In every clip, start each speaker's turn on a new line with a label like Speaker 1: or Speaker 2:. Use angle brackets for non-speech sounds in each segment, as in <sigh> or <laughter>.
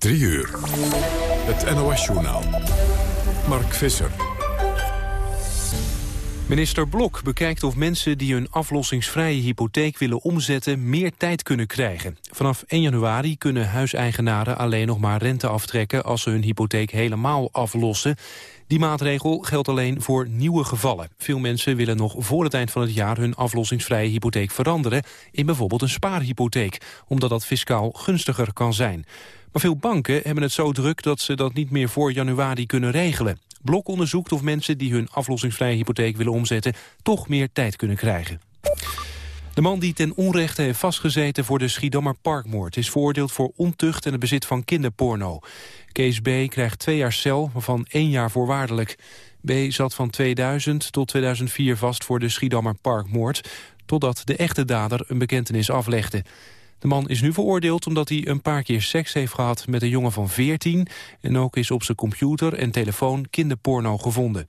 Speaker 1: 3 uur. Het NOS-journaal. Mark Visser.
Speaker 2: Minister Blok bekijkt of mensen die hun aflossingsvrije hypotheek willen omzetten meer tijd kunnen krijgen. Vanaf 1 januari kunnen huiseigenaren alleen nog maar rente aftrekken als ze hun hypotheek helemaal aflossen. Die maatregel geldt alleen voor nieuwe gevallen. Veel mensen willen nog voor het eind van het jaar hun aflossingsvrije hypotheek veranderen in bijvoorbeeld een spaarhypotheek, omdat dat fiscaal gunstiger kan zijn. Maar veel banken hebben het zo druk dat ze dat niet meer voor januari kunnen regelen. Blok onderzoekt of mensen die hun aflossingsvrije hypotheek willen omzetten... toch meer tijd kunnen krijgen. De man die ten onrechte heeft vastgezeten voor de Schiedammer Parkmoord... is veroordeeld voor ontucht en het bezit van kinderporno. Kees B. krijgt twee jaar cel, waarvan één jaar voorwaardelijk. B. zat van 2000 tot 2004 vast voor de Schiedammer Parkmoord... totdat de echte dader een bekentenis aflegde. De man is nu veroordeeld omdat hij een paar keer seks heeft gehad met een jongen van 14... en ook is op zijn computer en telefoon kinderporno gevonden.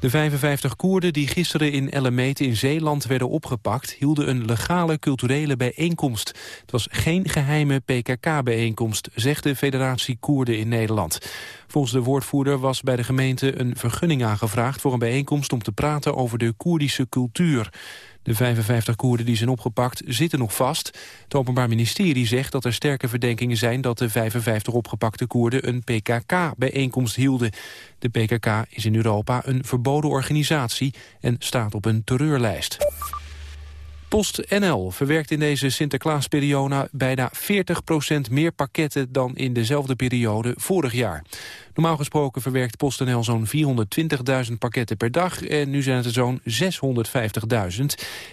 Speaker 2: De 55 Koerden die gisteren in Ellemeet in Zeeland werden opgepakt... hielden een legale culturele bijeenkomst. Het was geen geheime PKK-bijeenkomst, zegt de Federatie Koerden in Nederland. Volgens de woordvoerder was bij de gemeente een vergunning aangevraagd... voor een bijeenkomst om te praten over de Koerdische cultuur. De 55 Koerden die zijn opgepakt zitten nog vast. Het Openbaar Ministerie zegt dat er sterke verdenkingen zijn... dat de 55 opgepakte Koerden een PKK-bijeenkomst hielden. De PKK is in Europa een verboden organisatie en staat op een terreurlijst. PostNL verwerkt in deze Sinterklaasperiode bijna 40% meer pakketten dan in dezelfde periode vorig jaar. Normaal gesproken verwerkt PostNL zo'n 420.000 pakketten per dag en nu zijn het er zo'n 650.000.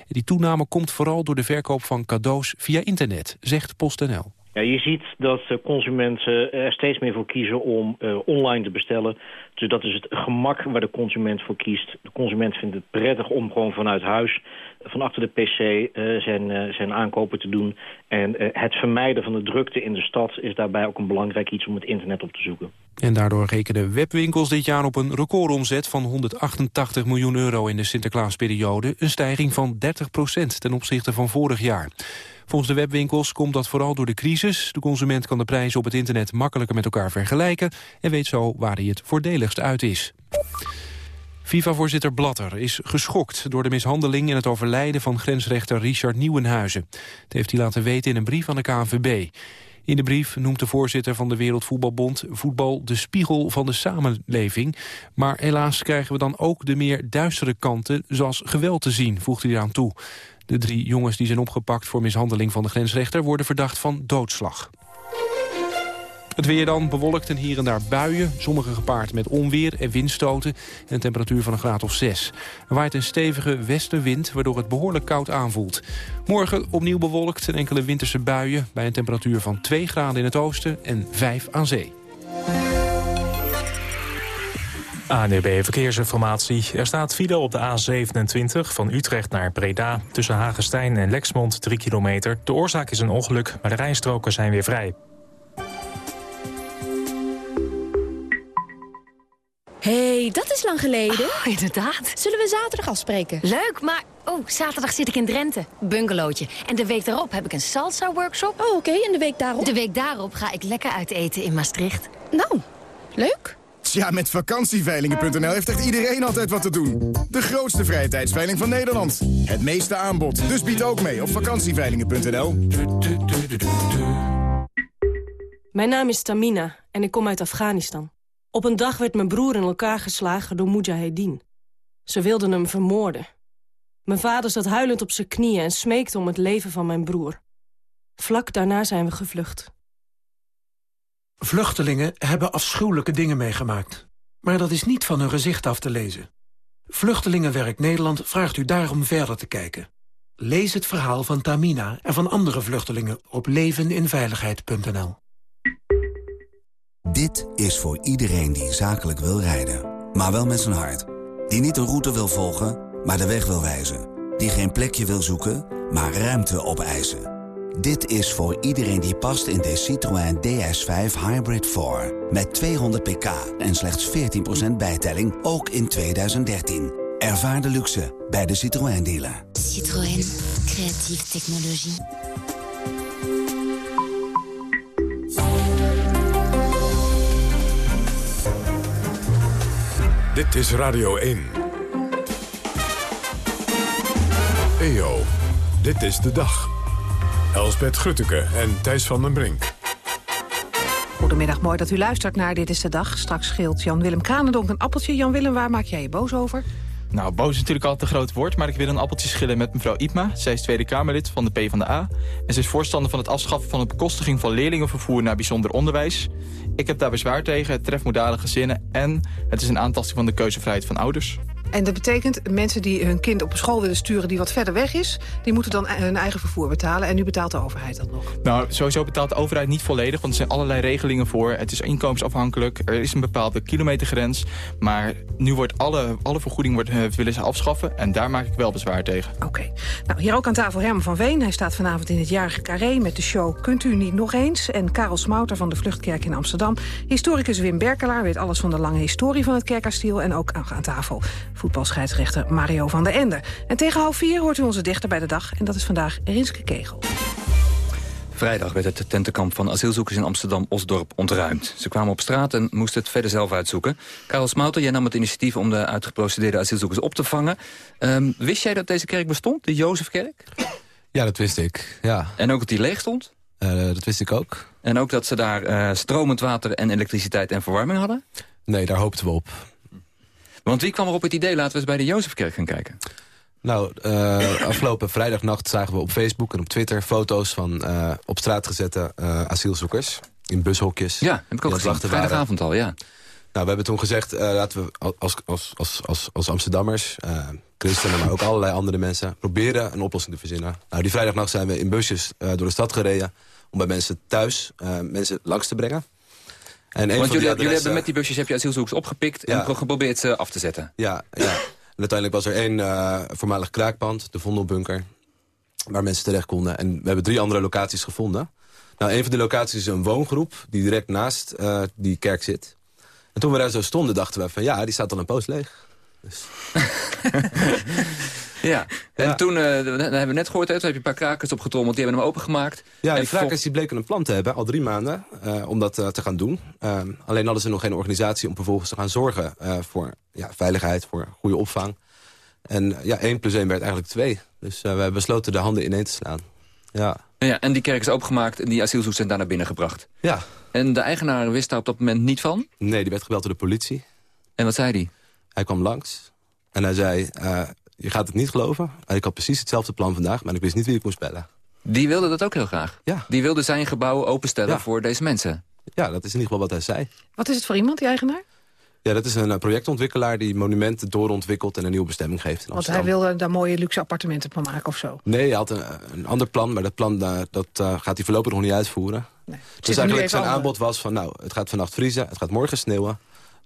Speaker 2: Die toename komt vooral door de verkoop van cadeaus via internet, zegt PostNL.
Speaker 3: Ja, je ziet dat consumenten er steeds meer voor kiezen om uh, online te bestellen. Dus dat is het gemak waar de consument voor kiest. De consument vindt het prettig om gewoon vanuit huis, van achter de pc, zijn, zijn aankopen te doen. En het vermijden van de drukte in de stad is daarbij ook een belangrijk iets om het internet op te zoeken.
Speaker 2: En daardoor rekenen webwinkels dit jaar op een recordomzet van 188 miljoen euro in de Sinterklaasperiode. Een stijging van 30 procent ten opzichte van vorig jaar. Volgens de webwinkels komt dat vooral door de crisis. De consument kan de prijzen op het internet makkelijker met elkaar vergelijken... en weet zo waar hij het voordeligst uit is. FIFA-voorzitter Blatter is geschokt door de mishandeling en het overlijden van grensrechter Richard Nieuwenhuizen. Dat heeft hij laten weten in een brief aan de KNVB. In de brief noemt de voorzitter van de Wereldvoetbalbond voetbal de spiegel van de samenleving. Maar helaas krijgen we dan ook de meer duistere kanten zoals geweld te zien, voegt hij eraan toe. De drie jongens die zijn opgepakt voor mishandeling van de grensrechter... worden verdacht van doodslag. Het weer dan bewolkt en hier en daar buien. Sommige gepaard met onweer en windstoten. En een temperatuur van een graad of 6. Er waait een stevige westenwind, waardoor het behoorlijk koud aanvoelt. Morgen opnieuw bewolkt en enkele winterse buien... bij een temperatuur van 2 graden in het oosten en 5 aan zee.
Speaker 4: ANDB e Verkeersinformatie. Er staat file op de A27 van Utrecht naar Breda... tussen Hagestein en Lexmond, 3 kilometer. De oorzaak is een ongeluk, maar de rijstroken zijn weer vrij.
Speaker 5: hey, dat is lang geleden.
Speaker 6: Oh, inderdaad.
Speaker 5: Zullen we zaterdag afspreken?
Speaker 6: Leuk, maar... Oh, zaterdag zit ik in Drenthe. Bungalowtje. En de week daarop heb ik een salsa-workshop.
Speaker 5: Oh, oké. En de week daarop?
Speaker 6: De week daarop ga ik lekker uit eten in Maastricht.
Speaker 5: Nou, leuk.
Speaker 7: Ja, met vakantieveilingen.nl heeft echt iedereen altijd wat te doen. De grootste vrije tijdsveiling van Nederland. Het meeste aanbod. Dus bied ook mee op vakantieveilingen.nl.
Speaker 8: Mijn naam is Tamina en ik kom uit Afghanistan. Op een dag werd mijn broer in elkaar geslagen door Mujahedin. Ze wilden hem vermoorden. Mijn vader zat huilend op zijn knieën en smeekte om het leven van mijn broer. Vlak daarna zijn we gevlucht.
Speaker 9: Vluchtelingen hebben afschuwelijke dingen meegemaakt. Maar dat is niet van hun gezicht af te lezen. Vluchtelingenwerk Nederland vraagt u daarom verder te kijken. Lees het verhaal van Tamina en van andere vluchtelingen op leveninveiligheid.nl.
Speaker 10: Dit is voor iedereen die zakelijk wil rijden, maar wel met zijn hart. Die niet een route wil volgen, maar de weg wil wijzen. Die geen plekje wil zoeken, maar ruimte opeisen. Dit is voor iedereen die past in de Citroën DS5 Hybrid 4. Met 200 pk en slechts 14% bijtelling, ook in 2013. Ervaar de luxe bij de Citroën dealer.
Speaker 11: Citroën, creatieve technologie.
Speaker 1: Dit is Radio 1. EO, dit is de dag. Elsbet Grutteke en Thijs van den Brink.
Speaker 11: Goedemiddag, mooi dat u luistert naar Dit is de Dag. Straks scheelt Jan-Willem Kranendonk een appeltje. Jan-Willem, waar maak jij je boos over?
Speaker 12: Nou, boos is natuurlijk altijd een groot woord, maar ik wil een appeltje schillen met mevrouw Ipma. Zij is Tweede Kamerlid van de PvdA. En ze is voorstander van het afschaffen van de bekostiging van leerlingenvervoer naar bijzonder onderwijs. Ik heb daar bezwaar tegen, het treft moedale gezinnen en het is een aantasting van de keuzevrijheid van ouders.
Speaker 11: En dat betekent mensen die hun kind op een school willen sturen die wat verder weg is... die moeten dan hun eigen vervoer betalen en nu betaalt de overheid dat nog.
Speaker 12: Nou, sowieso betaalt de overheid niet volledig, want er zijn allerlei regelingen voor. Het is inkomensafhankelijk, er is een bepaalde kilometergrens. Maar nu wordt alle, alle vergoeding wordt, uh, willen ze afschaffen en daar maak ik wel bezwaar tegen.
Speaker 11: Oké. Nou, hier ook aan tafel Herman van Veen. Hij staat vanavond in het jarige Carré met de show Kunt u niet nog eens? En Karel Smouter van de Vluchtkerk in Amsterdam. Historicus Wim Berkelaar weet alles van de lange historie van het kerkkastiel en ook aan tafel voetbalscheidsrechter Mario van der Ende. En tegen half vier hoort u onze dichter bij de dag. En dat is vandaag Rinske Kegel.
Speaker 13: Vrijdag werd het tentenkamp van asielzoekers in Amsterdam-Osdorp ontruimd. Ze kwamen op straat en moesten het verder zelf uitzoeken. Karel Smouter, jij nam het initiatief om de uitgeprocedeerde asielzoekers op te vangen. Um, wist jij dat deze kerk bestond, de Jozefkerk?
Speaker 14: Ja, dat wist ik, ja.
Speaker 13: En ook dat die leeg stond?
Speaker 14: Uh, dat wist ik ook.
Speaker 13: En ook dat ze daar uh, stromend water en elektriciteit en verwarming hadden?
Speaker 14: Nee, daar hoopten we op.
Speaker 13: Want wie kwam er op het idee, laten we eens bij de Jozefkerk gaan kijken?
Speaker 14: Nou, uh, <clears throat> afgelopen vrijdagnacht zagen we op Facebook en op Twitter... foto's van uh, op straat gezette uh, asielzoekers in bushokjes.
Speaker 13: Ja, heb ik ook gezien. Vrijdagavond al, ja.
Speaker 14: Nou, we hebben toen gezegd, laten we als, als, als, als, als Amsterdammers... christenen, maar ook allerlei andere mensen... proberen een oplossing te verzinnen. Nou, die vrijdagnacht zijn we in busjes door de stad gereden... om bij mensen thuis mensen langs te brengen.
Speaker 13: En Want jullie, jullie, hebben met die busjes heb je asielzoekers opgepikt... Ja. en geprobeerd ze af te zetten.
Speaker 14: Ja, ja. En uiteindelijk was er één uh, voormalig kraakpand, de Vondelbunker... waar mensen terecht konden. En we hebben drie andere locaties gevonden. Nou, een van de locaties is een woongroep die direct naast uh, die kerk zit. En toen we daar zo stonden, dachten we van... ja, die staat al een poos leeg. Dus. <laughs>
Speaker 13: Ja, en toen, uh, hebben we net gehoord, hè, toen heb je een paar krakers opgetrommeld, die hebben hem opengemaakt.
Speaker 14: Ja,
Speaker 13: en
Speaker 14: die krakers die bleken een plan te hebben, al drie maanden, uh, om dat uh, te gaan doen. alleen hadden ze nog geen organisatie om vervolgens te gaan zorgen voor ja, veiligheid, voor goede opvang. En ja, 1 plus 1 werd eigenlijk 2. Dus we hebben besloten de handen ineen te slaan. Ja.
Speaker 13: Ja, en die kerk is opengemaakt en die asielzoekers zijn daar naar binnen gebracht.
Speaker 14: Ja.
Speaker 13: En de eigenaar wist daar op dat moment niet van?
Speaker 14: Nee, die werd gebeld door de politie.
Speaker 13: En wat zei hij?
Speaker 14: Hij kwam langs en hij zei, je gaat het niet geloven. Ik had precies hetzelfde plan vandaag, maar ik wist niet wie ik moest bellen.
Speaker 13: Die wilde dat ook heel graag?
Speaker 14: Ja.
Speaker 13: Die wilde zijn gebouw openstellen ja. voor deze mensen?
Speaker 14: Ja, dat is in ieder geval wat hij zei.
Speaker 11: Wat is het voor iemand, die eigenaar?
Speaker 14: Ja, dat is een projectontwikkelaar die monumenten doorontwikkelt... en een nieuwe bestemming geeft in
Speaker 11: Want hij wilde daar mooie luxe appartementen van maken of zo?
Speaker 14: Nee, hij had een, een ander plan, maar dat plan uh, dat, uh, gaat hij voorlopig nog niet uitvoeren. Nee. Dus eigenlijk zijn aanbod was van, nou, het gaat vannacht vriezen, het gaat morgen sneeuwen...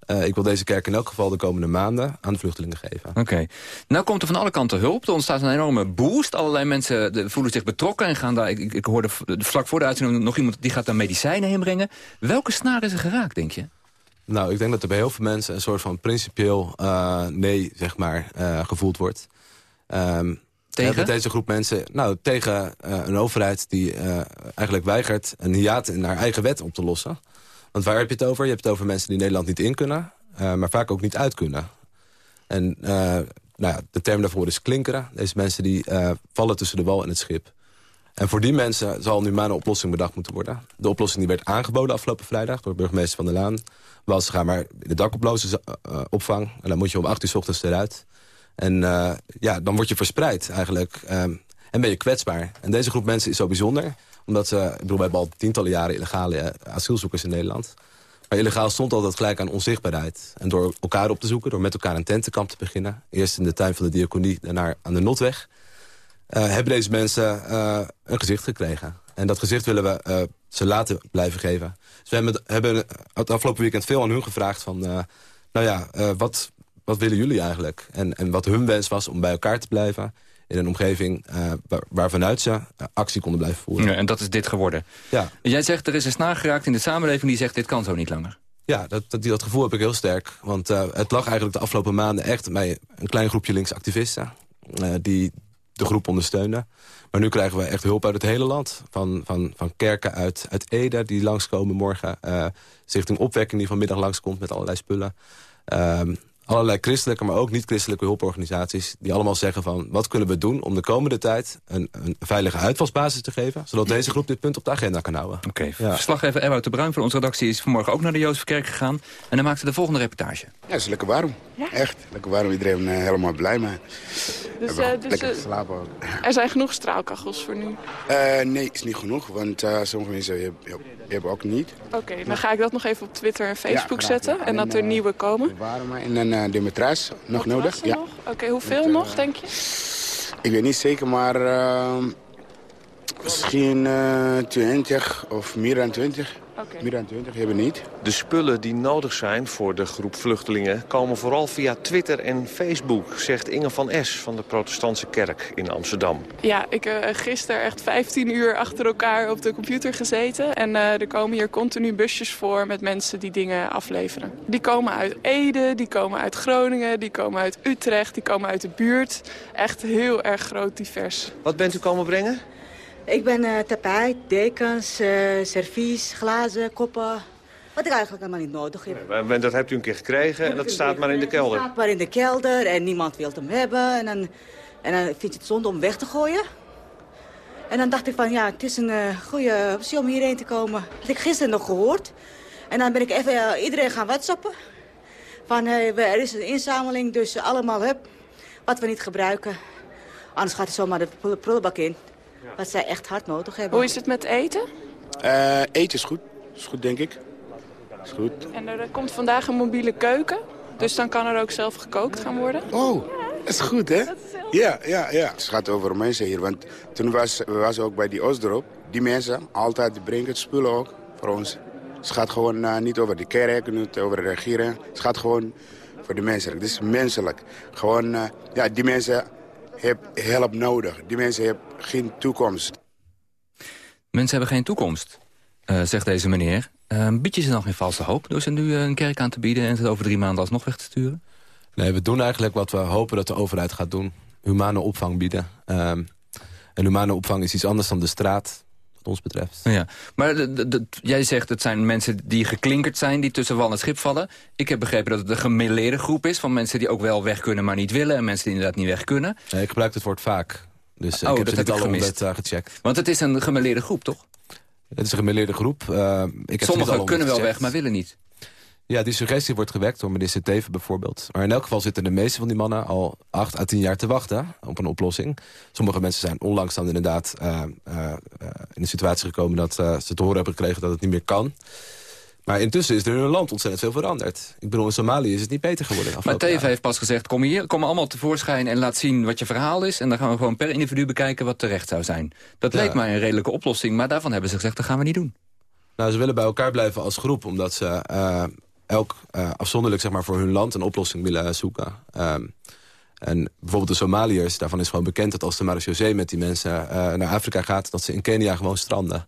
Speaker 14: Uh, ik wil deze kerk in elk geval de komende maanden aan de vluchtelingen geven.
Speaker 13: Oké. Okay. Nou komt er van alle kanten hulp. Er ontstaat een enorme boost. Allerlei mensen de, voelen zich betrokken en gaan daar... Ik, ik hoorde vlak voor de uitzending nog iemand die gaat daar medicijnen heen brengen. Welke snaar is er geraakt, denk je?
Speaker 14: Nou, ik denk dat er bij heel veel mensen een soort van principieel uh, nee, zeg maar, uh, gevoeld wordt. Um,
Speaker 13: tegen?
Speaker 14: deze groep mensen, nou, tegen een overheid die eigenlijk weigert een hiaat in haar eigen wet op te lossen. Want waar heb je het over? Je hebt het over mensen die Nederland niet in kunnen... Uh, maar vaak ook niet uit kunnen. En uh, nou ja, de term daarvoor is klinkeren. Deze mensen die uh, vallen tussen de wal en het schip. En voor die mensen zal nu maar een oplossing bedacht moeten worden. De oplossing die werd aangeboden afgelopen vrijdag... door burgemeester Van der Laan... was ga maar de dakoploze opvang. En dan moet je om acht uur s ochtends eruit. En ja, dan word je verspreid eigenlijk. Um, en ben je kwetsbaar. En deze groep mensen is zo bijzonder omdat ze, ik bedoel, we hebben al tientallen jaren illegale asielzoekers in Nederland. Maar illegaal stond altijd gelijk aan onzichtbaarheid. En door elkaar op te zoeken, door met elkaar een tentenkamp te beginnen... eerst in de tuin van de diaconie, daarna aan de Notweg... Uh, hebben deze mensen een gezicht gekregen. En dat gezicht willen we ze laten blijven geven. Dus we hebben, hebben het afgelopen weekend veel aan hun gevraagd van... nou ja, wat, wat willen jullie eigenlijk? En, en wat hun wens was om bij elkaar te blijven in een omgeving uh, waar, waarvanuit ze actie konden blijven voeren.
Speaker 13: Ja, en dat is dit geworden.
Speaker 14: Ja.
Speaker 13: Jij zegt, er is een snaar geraakt in de samenleving die zegt, dit kan zo niet langer.
Speaker 14: Ja, dat, dat, dat gevoel heb ik heel sterk. Want uh, het lag eigenlijk de afgelopen maanden echt bij een klein groepje linksactivisten... Uh, die de groep ondersteunden. Maar nu krijgen we echt hulp uit het hele land. Van, van, van kerken uit, uit Ede die langskomen morgen. Uh, Stichting Opwekking die vanmiddag langskomt met allerlei spullen. Uh, allerlei christelijke, maar ook niet-christelijke hulporganisaties... die allemaal zeggen van, wat kunnen we doen om de komende tijd... een, een veilige uitvalsbasis te geven... zodat deze groep dit punt op de agenda kan houden.
Speaker 13: Oké, okay. verslaggever Ewout de Bruin van onze redactie... is vanmorgen ook naar de Jozefkerk gegaan. En hij maakte de volgende reportage.
Speaker 15: Ja, het is lekker warm. Echt, lekker warm. Iedereen uh, helemaal blij mee.
Speaker 16: Dus, uh, dus lekker slapen ook. Er zijn genoeg straalkachels voor nu?
Speaker 15: Uh, nee, is niet genoeg, want sommige mensen hebben ook niet.
Speaker 16: Oké, okay, dan ga ik dat nog even op Twitter en Facebook ja, zetten. En dat er nieuwe komen.
Speaker 15: Warm en een uh, de matras nog nodig.
Speaker 16: Ja. Oké, okay, hoeveel Met, nog, denk je?
Speaker 15: Ik weet niet zeker, maar uh, misschien uh, 20 of meer dan 20. Okay. Meer dan 20 hebben niet.
Speaker 17: De spullen die nodig zijn voor de groep vluchtelingen... komen vooral via Twitter en Facebook, zegt Inge van S... van de protestantse kerk in Amsterdam.
Speaker 16: Ja, ik heb uh, gisteren echt 15 uur achter elkaar op de computer gezeten. En uh, er komen hier continu busjes voor met mensen die dingen afleveren. Die komen uit Ede, die komen uit Groningen, die komen uit Utrecht... die komen uit de buurt. Echt heel erg groot divers.
Speaker 17: Wat bent u komen brengen?
Speaker 18: Ik ben uh, tapijt, dekens, uh, servies, glazen, koppen. Wat ik eigenlijk helemaal niet nodig heb.
Speaker 17: Dat hebt u een keer gekregen en dat staat maar in de kelder?
Speaker 18: Het staat maar in de kelder en niemand wil hem hebben. En dan, en dan vind je het zonde om weg te gooien. En dan dacht ik van, ja, het is een uh, goede optie om hierheen te komen. Dat had ik gisteren nog gehoord. En dan ben ik even iedereen gaan whatsappen. Van, er is een inzameling, dus allemaal heb wat we niet gebruiken. Anders gaat het zomaar de prullenbak in. Wat zij echt hard nodig hebben.
Speaker 16: Hoe is het met eten?
Speaker 15: Uh, eten is goed. Is goed, denk ik. Is goed.
Speaker 16: En er komt vandaag een mobiele keuken. Dus dan kan er ook zelf gekookt gaan worden.
Speaker 15: Oh, dat is goed, hè? Ja, ja, ja. Het gaat over mensen hier. Want toen was, we waren ook bij die Osdorp. Die mensen, altijd brengen het spullen ook voor ons. Het gaat gewoon uh, niet over de kerk, niet over de regering. Het gaat gewoon voor de mensen. Het is menselijk. Gewoon, uh, ja, die mensen hebben hulp nodig. Die mensen hebben geen toekomst.
Speaker 13: Mensen hebben geen toekomst, uh, zegt deze meneer. Uh, bied je ze nog geen valse hoop door ze nu uh, een kerk aan te bieden... en ze over drie maanden alsnog weg te sturen?
Speaker 14: Nee, we doen eigenlijk wat we hopen dat de overheid gaat doen. Humane opvang bieden. Um, en humane opvang is iets anders dan de straat wat ons betreft.
Speaker 13: Ja, maar jij zegt het zijn mensen die geklinkerd zijn... die tussen wal en schip vallen. Ik heb begrepen dat het een gemêleerde groep is... van mensen die ook wel weg kunnen, maar niet willen... en mensen die inderdaad niet weg kunnen.
Speaker 14: Nee, ik gebruik het woord vaak. Dus oh, ik heb dat het al gemist. Uh, gecheckt.
Speaker 13: Want het is een gemêleerde groep, toch?
Speaker 14: Het is een gemêleerde groep. Uh, ik
Speaker 13: Sommigen kunnen wel weg, maar willen niet.
Speaker 14: Ja, die suggestie wordt gewekt door minister Teven bijvoorbeeld. Maar in elk geval zitten de meeste van die mannen al acht à tien jaar te wachten op een oplossing. Sommige mensen zijn onlangs dan inderdaad uh, uh, in de situatie gekomen dat uh, ze te horen hebben gekregen dat het niet meer kan. Maar intussen is er in hun land ontzettend veel veranderd. Ik bedoel, in Somalië is het niet beter geworden.
Speaker 13: Maar Teven heeft pas gezegd, kom hier, kom allemaal tevoorschijn en laat zien wat je verhaal is. En dan gaan we gewoon per individu bekijken wat terecht zou zijn. Dat ja. leek mij een redelijke oplossing, maar daarvan hebben ze gezegd, dat gaan we niet doen.
Speaker 14: Nou, ze willen bij elkaar blijven als groep, omdat ze elk uh, afzonderlijk zeg maar, voor hun land een oplossing willen zoeken. Um, en bijvoorbeeld de Somaliërs, daarvan is gewoon bekend dat als de marechaussee met die mensen uh, naar Afrika gaat, dat ze in Kenia gewoon stranden.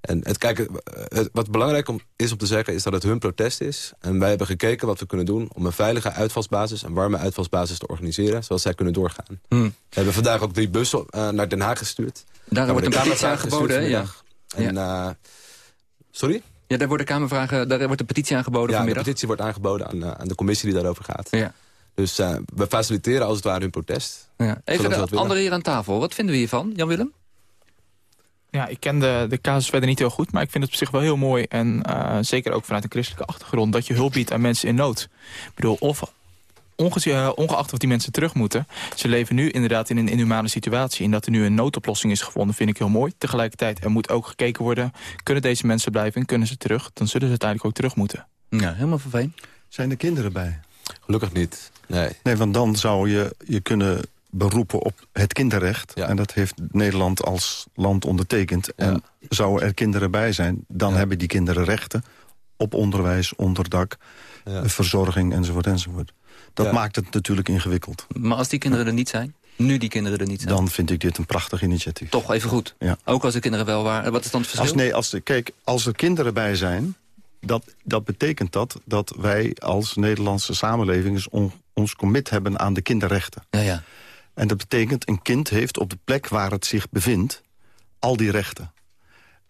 Speaker 14: En het, kijken, het, wat belangrijk om, is om te zeggen is dat het hun protest is. En wij hebben gekeken wat we kunnen doen om een veilige uitvalsbasis... een warme uitvalsbasis te organiseren, zodat zij kunnen doorgaan. Hmm. We hebben vandaag ook drie bussen uh, naar Den Haag gestuurd.
Speaker 13: Daar, Daar wordt een petitie aangeboden, ja.
Speaker 14: En, ja. sorry?
Speaker 13: Ja, daar worden kamervragen, daar wordt een petitie aangeboden
Speaker 14: ja,
Speaker 13: vanmiddag.
Speaker 14: de petitie wordt aangeboden aan, uh, aan de commissie die daarover gaat. Ja. Dus uh, we faciliteren als het ware hun protest.
Speaker 13: Ja. Even de andere hier aan tafel. Wat vinden we hiervan, Jan-Willem?
Speaker 12: Ja, ik ken de, de casus verder niet heel goed, maar ik vind het op zich wel heel mooi. En uh, zeker ook vanuit een christelijke achtergrond, dat je hulp biedt aan mensen in nood. Ik bedoel, of ongeacht of die mensen terug moeten... ze leven nu inderdaad in een inhumane situatie. En dat er nu een noodoplossing is gevonden, vind ik heel mooi. Tegelijkertijd, er moet ook gekeken worden... kunnen deze mensen blijven en kunnen ze terug? Dan zullen ze uiteindelijk ook terug moeten.
Speaker 13: Ja, helemaal vervelend.
Speaker 19: Zijn er kinderen bij?
Speaker 14: Gelukkig niet, nee.
Speaker 19: Nee, want dan zou je je kunnen beroepen op het kinderrecht. Ja. En dat heeft Nederland als land ondertekend. Ja. En zouden er kinderen bij zijn, dan ja. hebben die kinderen rechten... op onderwijs, onderdak, verzorging enzovoort enzovoort. Dat ja. maakt het natuurlijk ingewikkeld.
Speaker 13: Maar als die kinderen er niet zijn? Nu die kinderen er niet zijn?
Speaker 19: Dan vind ik dit een prachtig initiatief.
Speaker 13: Toch even goed?
Speaker 19: Ja.
Speaker 13: Ook als de kinderen wel waren. Wat is dan het verschil?
Speaker 19: Als, nee, als de, kijk, als er kinderen bij zijn... Dat, dat betekent dat dat wij als Nederlandse samenleving... On, ons commit hebben aan de kinderrechten.
Speaker 13: Ja, ja.
Speaker 19: En dat betekent, een kind heeft op de plek waar het zich bevindt... al die rechten.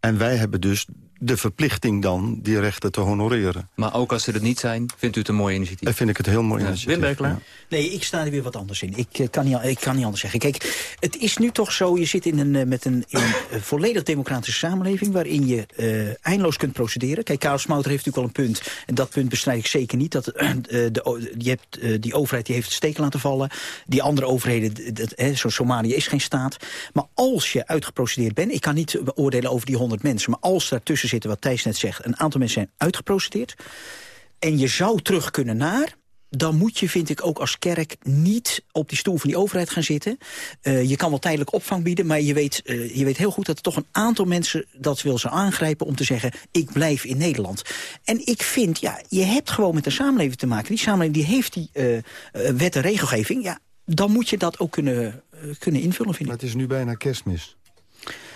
Speaker 19: En wij hebben dus de verplichting dan die rechten te honoreren.
Speaker 13: Maar ook als ze er niet zijn, vindt u het een mooi initiatief?
Speaker 19: Dat vind ik het heel mooi initiatief.
Speaker 13: Wim Berkelaar?
Speaker 20: Nee, ik sta er weer wat anders in. Ik, eh, kan niet, ik kan niet anders zeggen. Kijk, het is nu toch zo, je zit in een, eh, met een, in een volledig democratische samenleving... waarin je uh, eindeloos kunt procederen. Kijk, Karel Smouter heeft natuurlijk al een punt. En dat punt bestrijd ik zeker niet. Dat, uh, de, je hebt, die overheid die heeft het steek laten vallen. Die andere overheden, zoals Somalië, is geen staat. Maar als je uitgeprocedeerd bent... ik kan niet beoordelen over die honderd mensen... maar als daartussen zitten, wat Thijs net zegt... een aantal mensen zijn uitgeprocedeerd... en je zou terug kunnen naar dan moet je, vind ik, ook als kerk niet op die stoel van die overheid gaan zitten. Uh, je kan wel tijdelijk opvang bieden, maar je weet, uh, je weet heel goed... dat er toch een aantal mensen dat wil ze aangrijpen om te zeggen... ik blijf in Nederland. En ik vind, ja, je hebt gewoon met een samenleving te maken. Die samenleving die heeft die uh, wet en regelgeving. Ja, dan moet je dat ook kunnen, kunnen invullen, vind ik.
Speaker 19: Maar het is nu bijna kerstmis.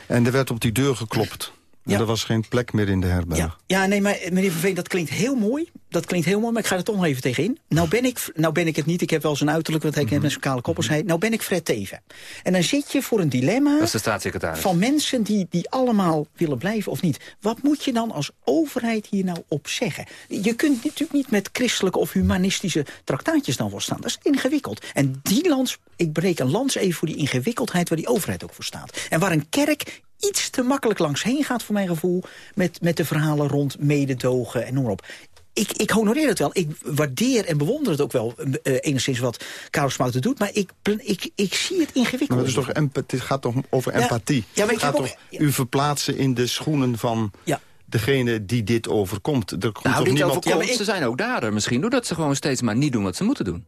Speaker 19: En er werd op die deur geklopt. Ja. Er was geen plek meer in de herberg.
Speaker 20: Ja, ja nee, maar meneer Verveen, dat klinkt heel mooi. Dat klinkt heel mooi, maar ik ga er toch nog even tegenin. Nou ben ik, nou ben ik het niet. Ik heb wel zijn uiterlijk, wat hij mm -hmm. met zijn kale koppels heet. Nou ben ik Fred Teven. En dan zit je voor een dilemma...
Speaker 13: Dat is de staatssecretaris.
Speaker 20: Van mensen die, die allemaal willen blijven of niet. Wat moet je dan als overheid hier nou op zeggen? Je kunt natuurlijk niet met christelijke of humanistische traktaatjes dan staan. Dat is ingewikkeld. En die lands, ik breek een lans even voor die ingewikkeldheid... waar die overheid ook voor staat. En waar een kerk iets te makkelijk langs heen gaat, voor mijn gevoel... met, met de verhalen rond mededogen en noem maar op. Ik, ik honoreer het wel. Ik waardeer en bewonder het ook wel uh, enigszins wat Karel Smouten doet. Maar ik, ik, ik zie het ingewikkeld.
Speaker 19: Maar het, is toch het gaat toch over empathie? Ja, maar het gaat toch ook, u verplaatsen in de schoenen van... Ja degene die dit overkomt. Er komt
Speaker 13: nou,
Speaker 19: toch niemand...
Speaker 13: overkomt, ja, ze zijn ook dader misschien... doordat ze gewoon steeds maar niet doen wat ze moeten doen.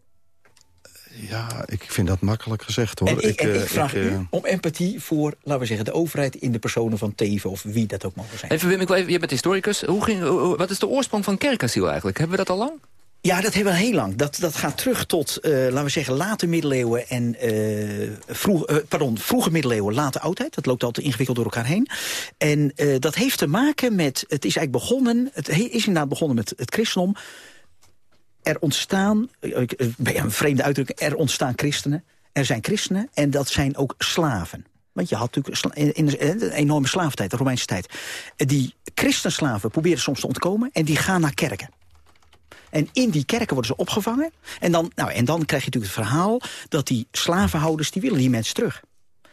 Speaker 19: Ja, ik vind dat makkelijk gezegd hoor.
Speaker 20: En ik,
Speaker 19: ik,
Speaker 20: en ik
Speaker 19: uh,
Speaker 20: vraag
Speaker 19: ik,
Speaker 20: u
Speaker 19: uh,
Speaker 20: om empathie voor, laten we zeggen, de overheid in de personen van Teven of wie dat ook mogen zijn.
Speaker 13: Even Wim, ik wil even, je bent historicus. Hoe ging, wat is de oorsprong van kerkasiel eigenlijk? Hebben we dat al lang?
Speaker 20: Ja, dat hebben we heel lang. Dat, dat gaat terug tot, uh, laten we zeggen, late middeleeuwen en uh, vroeg, uh, pardon, vroege middeleeuwen, late oudheid. Dat loopt altijd ingewikkeld door elkaar heen. En dat heeft te maken met, het is eigenlijk begonnen, het is inderdaad begonnen met het christendom er ontstaan, bij een vreemde uitdrukking, er ontstaan christenen. Er zijn christenen en dat zijn ook slaven. Want je had natuurlijk een enorme slaventijd, de Romeinse tijd. Die christenslaven proberen soms te ontkomen en die gaan naar kerken. En in die kerken worden ze opgevangen. En dan, nou, en dan krijg je natuurlijk het verhaal dat die slavenhouders, die willen die mensen terug.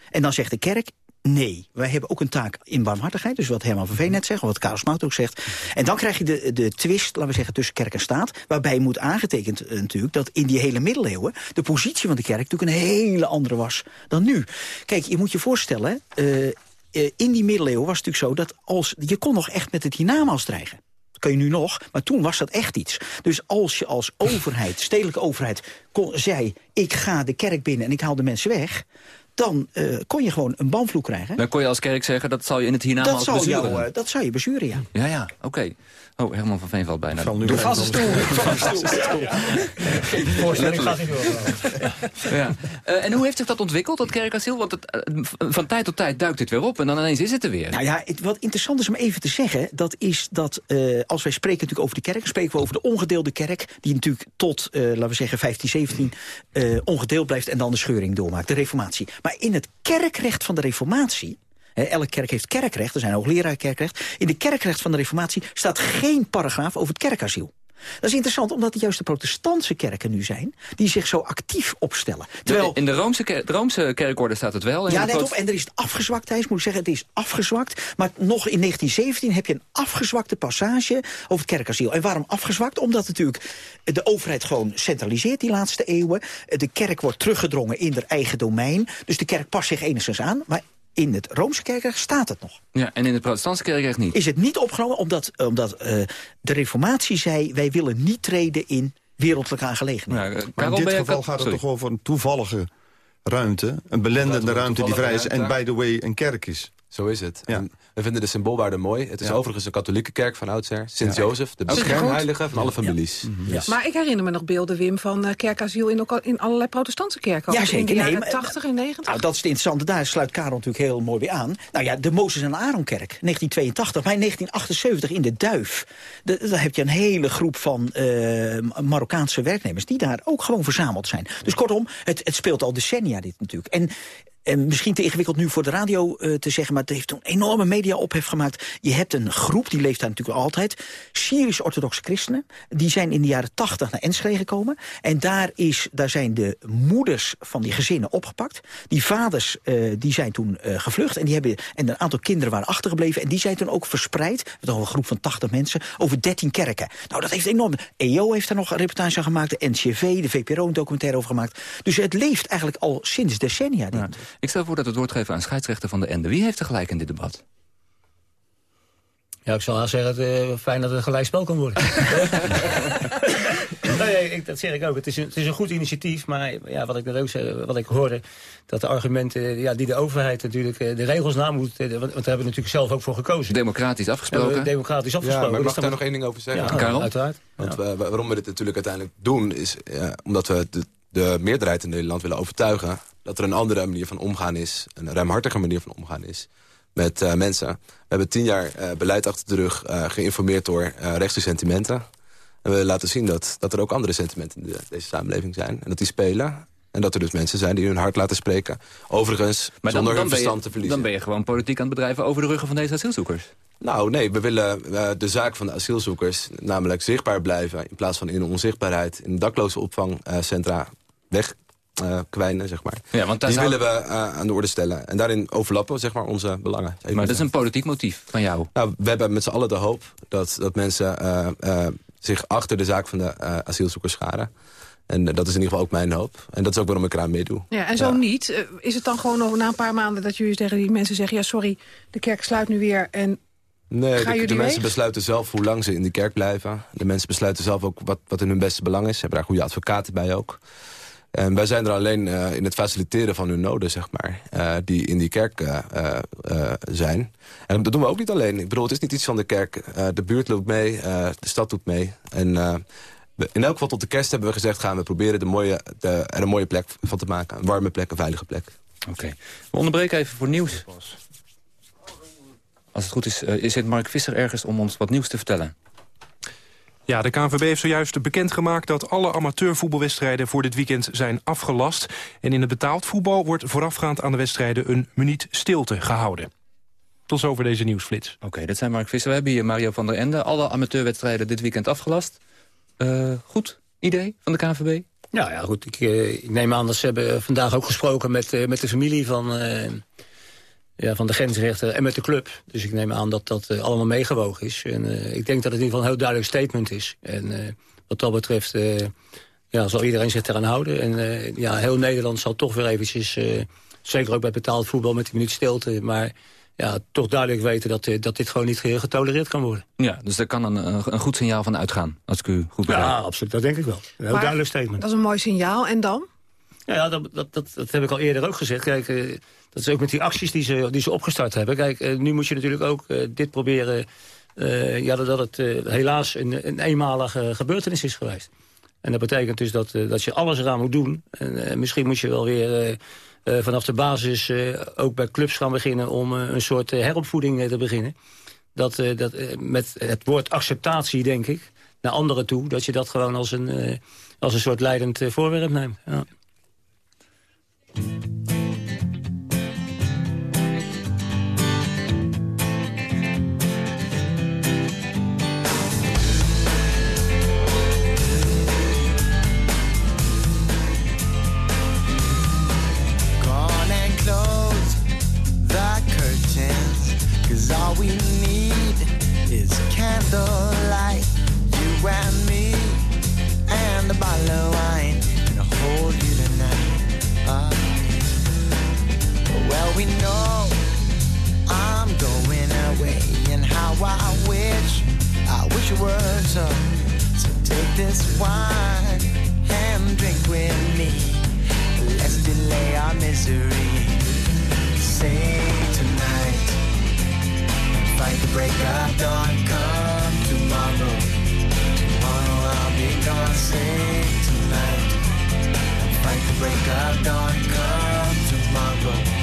Speaker 20: En dan zegt de kerk, Nee, wij hebben ook een taak in barmhartigheid. Dus wat Herman van Veen net zegt, wat Karel Smout ook zegt. En dan krijg je de, de twist, laten we zeggen, tussen kerk en staat. Waarbij moet aangetekend uh, natuurlijk dat in die hele middeleeuwen... de positie van de kerk natuurlijk een hele andere was dan nu. Kijk, je moet je voorstellen... Uh, in die middeleeuwen was het natuurlijk zo dat als... je kon nog echt met het hiernamaals dreigen kun je nu nog, maar toen was dat echt iets. Dus als je als overheid, stedelijke overheid, kon, zei... ik ga de kerk binnen en ik haal de mensen weg dan uh, kon je gewoon een banvloek krijgen.
Speaker 13: Dan kon je als kerk zeggen, dat zal je in het hiernamaals
Speaker 20: dat
Speaker 13: bezuren.
Speaker 20: Jou, uh, dat zou je bezuren, ja.
Speaker 13: Ja, ja, oké. Okay. Oh, Herman van Veen valt bijna.
Speaker 20: Val nu de vaste stoel.
Speaker 13: Voorstelling gaat niet door. ja. uh, en hoe heeft zich dat ontwikkeld, dat kerkasiel? Want het, van tijd tot tijd duikt dit weer op en dan ineens is het er weer.
Speaker 20: Nou ja, het, wat interessant is om even te zeggen... dat is dat als wij spreken natuurlijk over de kerk... spreken we over de ongedeelde kerk... die natuurlijk tot, laten we zeggen, 15, 17 ongedeeld blijft... en dan de scheuring doormaakt, de reformatie. Maar in het kerkrecht van de reformatie... Elke kerk heeft kerkrecht, er zijn hoogleraar kerkrecht. In de kerkrecht van de reformatie staat geen paragraaf over het kerkasiel. Dat is interessant, omdat het juist de protestantse kerken nu zijn... die zich zo actief opstellen.
Speaker 13: Terwijl... In de Roomse, ker de Roomse kerkorde staat het wel.
Speaker 20: Ja, net op. En er is het afgezwakt, Thijs, moet ik zeggen. Het is afgezwakt. Maar nog in 1917 heb je een afgezwakte passage over het kerkasiel. En waarom afgezwakt? Omdat natuurlijk de overheid gewoon centraliseert die laatste eeuwen. De kerk wordt teruggedrongen in haar eigen domein. Dus de kerk past zich enigszins aan. Maar in het Roomse kerkrecht staat het nog.
Speaker 13: Ja, en in het protestantse kerkrecht niet?
Speaker 20: Is het niet opgenomen omdat, omdat uh, de reformatie zei... wij willen niet treden in wereldelijke aangelegenheden.
Speaker 19: Ja, maar in dit geval gaat het Sorry. toch over een toevallige ruimte. Een belendende ruimte die vrij is en, by the way, een kerk is.
Speaker 14: Zo is het. Ja. En we vinden de symboolwaarde mooi. Het is ja. overigens een katholieke kerk van oudsher. Sint-Jozef, de beschermheilige van alle families.
Speaker 11: Ja. Yes. Maar ik herinner me nog beelden, Wim, van uh, kerkasiel in, in allerlei protestantse kerken.
Speaker 20: Ja, zeker.
Speaker 11: In de jaren
Speaker 20: nee,
Speaker 11: 80 en 90.
Speaker 20: Nou, dat is het interessante. Daar sluit Karel natuurlijk heel mooi bij aan. Nou ja, de Mozes en Aaronkerk, 1982. Maar in 1978 in de Duif. De, daar heb je een hele groep van uh, Marokkaanse werknemers... die daar ook gewoon verzameld zijn. Dus kortom, het, het speelt al decennia dit natuurlijk. En en misschien te ingewikkeld nu voor de radio uh, te zeggen... maar het heeft een enorme media-ophef gemaakt. Je hebt een groep, die leeft daar natuurlijk altijd... Syrisch-orthodoxe christenen. Die zijn in de jaren tachtig naar Enschede gekomen. En daar, is, daar zijn de moeders van die gezinnen opgepakt. Die vaders uh, die zijn toen uh, gevlucht. En, die hebben, en een aantal kinderen waren achtergebleven. En die zijn toen ook verspreid, met een groep van 80 mensen... over 13 kerken. Nou, dat heeft enorm... EO heeft daar nog een reportage aan gemaakt. De NCV, de VPRO een documentaire over gemaakt. Dus het leeft eigenlijk al sinds decennia. Ja.
Speaker 13: Ik stel voor dat we het woord geven aan scheidsrechter van de Ende. Wie heeft er gelijk in dit debat?
Speaker 21: Ja, ik zal zeggen, het, uh, fijn dat het een gelijkspel kan worden. <laughs> nee, ik, dat zeg ik ook. Het is, een, het is een goed initiatief, maar ja, wat ik net ook zei, wat ik hoorde... dat de argumenten ja, die de overheid natuurlijk uh, de regels na moet... Uh, want, want daar hebben we natuurlijk zelf ook voor gekozen.
Speaker 13: Democratisch afgesproken.
Speaker 21: democratisch afgesproken.
Speaker 14: Ja, maar ik mag daar nog één ding over zeggen?
Speaker 21: Ja,
Speaker 13: Karel?
Speaker 21: uiteraard.
Speaker 14: Want ja. waarom we dit natuurlijk uiteindelijk doen... is omdat we de, de meerderheid in Nederland willen overtuigen... dat er een andere manier van omgaan is. Een ruimhartige manier van omgaan is met uh, mensen. We hebben tien jaar uh, beleid achter de rug, uh, geïnformeerd door rechtse sentimenten. En we laten zien dat, dat er ook andere sentimenten in de, deze samenleving zijn. En dat die spelen. En dat er dus mensen zijn die hun hart laten spreken. Overigens,
Speaker 13: maar dan,
Speaker 14: zonder
Speaker 13: dan
Speaker 14: hun verstand
Speaker 13: je,
Speaker 14: te verliezen.
Speaker 13: Dan ben je gewoon politiek aan het bedrijven over de ruggen van deze asielzoekers.
Speaker 14: Nou, nee, we willen de zaak van de asielzoekers namelijk zichtbaar blijven... in plaats van in onzichtbaarheid in dakloze opvangcentra weg uh, kwijnen, zeg maar.
Speaker 13: Ja, want
Speaker 14: die
Speaker 13: zou...
Speaker 14: willen we uh, aan de orde stellen. En daarin overlappen zeg maar, onze belangen.
Speaker 13: Maar dat is een politiek motief van jou?
Speaker 14: Nou, we hebben met z'n allen de hoop dat, dat mensen uh, zich achter de zaak van de asielzoekers scharen. En dat is in ieder geval ook mijn hoop. En dat is ook waarom ik eraan meedoe.
Speaker 11: Ja, en zo ja. niet. Is het dan gewoon nog na een paar maanden dat jullie tegen die mensen zeggen... ja, sorry, de kerk sluit nu weer en
Speaker 14: Nee, de, de mensen besluiten zelf hoe lang ze in die kerk blijven. De mensen besluiten zelf ook wat, wat in hun beste belang is. Ze hebben daar goede advocaten bij ook. En wij zijn er alleen uh, in het faciliteren van hun noden, zeg maar. Uh, die in die kerk uh, zijn. En dat doen we ook niet alleen. Ik bedoel, het is niet iets van de kerk. de buurt loopt mee, de stad doet mee. En in elk geval tot de kerst hebben we gezegd... gaan we proberen de mooie, de, er een mooie plek van te maken. Een warme plek, een veilige plek.
Speaker 13: Oké. We onderbreken even voor nieuws. Als het goed is, is het Mark Visser ergens om ons wat nieuws te vertellen?
Speaker 2: Ja, de KNVB heeft zojuist bekendgemaakt dat alle amateurvoetbalwedstrijden voor dit weekend zijn afgelast. En in het betaald voetbal wordt voorafgaand aan de wedstrijden een minuut stilte gehouden. Tot zover deze nieuwsflits.
Speaker 13: Oké, okay, dat zijn Mark Visser. We hebben hier Mario van der Ende. Alle amateurwedstrijden dit weekend afgelast. Uh, goed idee van de KNVB?
Speaker 21: Ja, ja goed. Ik, uh, ik, neem aan dat ze hebben vandaag ook gesproken met, uh, met de familie van... Ja, van de grensrechter en met de club. Dus ik neem aan dat dat uh, allemaal meegewogen is. En uh, ik denk dat het in ieder geval een heel duidelijk statement is. En uh, wat dat betreft ja, zal iedereen zich eraan houden. En ja, heel Nederland zal toch weer eventjes... zeker ook bij betaald voetbal met die minuut stilte... maar ja, toch duidelijk weten dat, dat dit gewoon niet getolereerd kan worden.
Speaker 13: Ja, dus daar kan een, een goed signaal van uitgaan, als ik u goed begrijp.
Speaker 21: Ja, absoluut, dat denk ik wel. Een heel maar, duidelijk statement.
Speaker 11: Dat is een mooi signaal. En dan?
Speaker 21: Ja, dat, dat, dat, dat heb ik al eerder ook gezegd. Kijk, uh, dat is ook met die acties die ze, die ze opgestart hebben. Kijk, uh, nu moet je natuurlijk ook uh, dit proberen... ja, dat het helaas een, een eenmalige gebeurtenis is geweest. En dat betekent dus dat, dat je alles eraan moet doen. En misschien moet je wel weer vanaf de basis ook bij clubs gaan beginnen... om een soort heropvoeding te beginnen. Dat, dat, met het woord acceptatie, denk ik, naar anderen toe... dat je dat gewoon als een, als een soort leidend voorwerp neemt. Ja.
Speaker 22: All we need is candlelight, you and me, and a bottle how I wish, I wish it were so. So take this wine and drink with me. Let's delay our misery. Say tonight fight the break of dawn. Come tomorrow, tomorrow I'll be gone. Sing tonight. Fight the break of dawn. Come tomorrow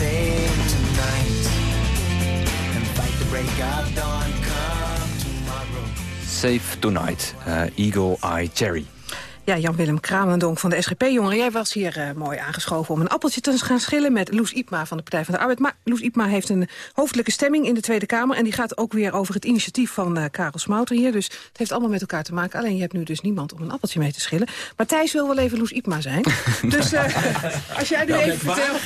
Speaker 22: Save tonight and fight the break of dawn. Come tomorrow.
Speaker 13: Save Tonight, eh, Eagle Eye Cherry.
Speaker 11: Ja, Jan-Willem Kramendonk van de SGP-jongeren. Jij was hier eh, mooi aangeschoven om een appeltje te gaan schillen... met Loes Ipma van de Partij van de Arbeid. Maar Loes Ipma heeft een hoofdelijke stemming in de Tweede Kamer... en die gaat ook weer over het initiatief van eh, Karel Smouter hier. Dus het heeft allemaal met elkaar te maken. Alleen je hebt nu dus niemand om een appeltje mee te schillen. Maar Thijs wil wel even Loes Ipma zijn. <laughs> dus eh, als jij nu even vertelt...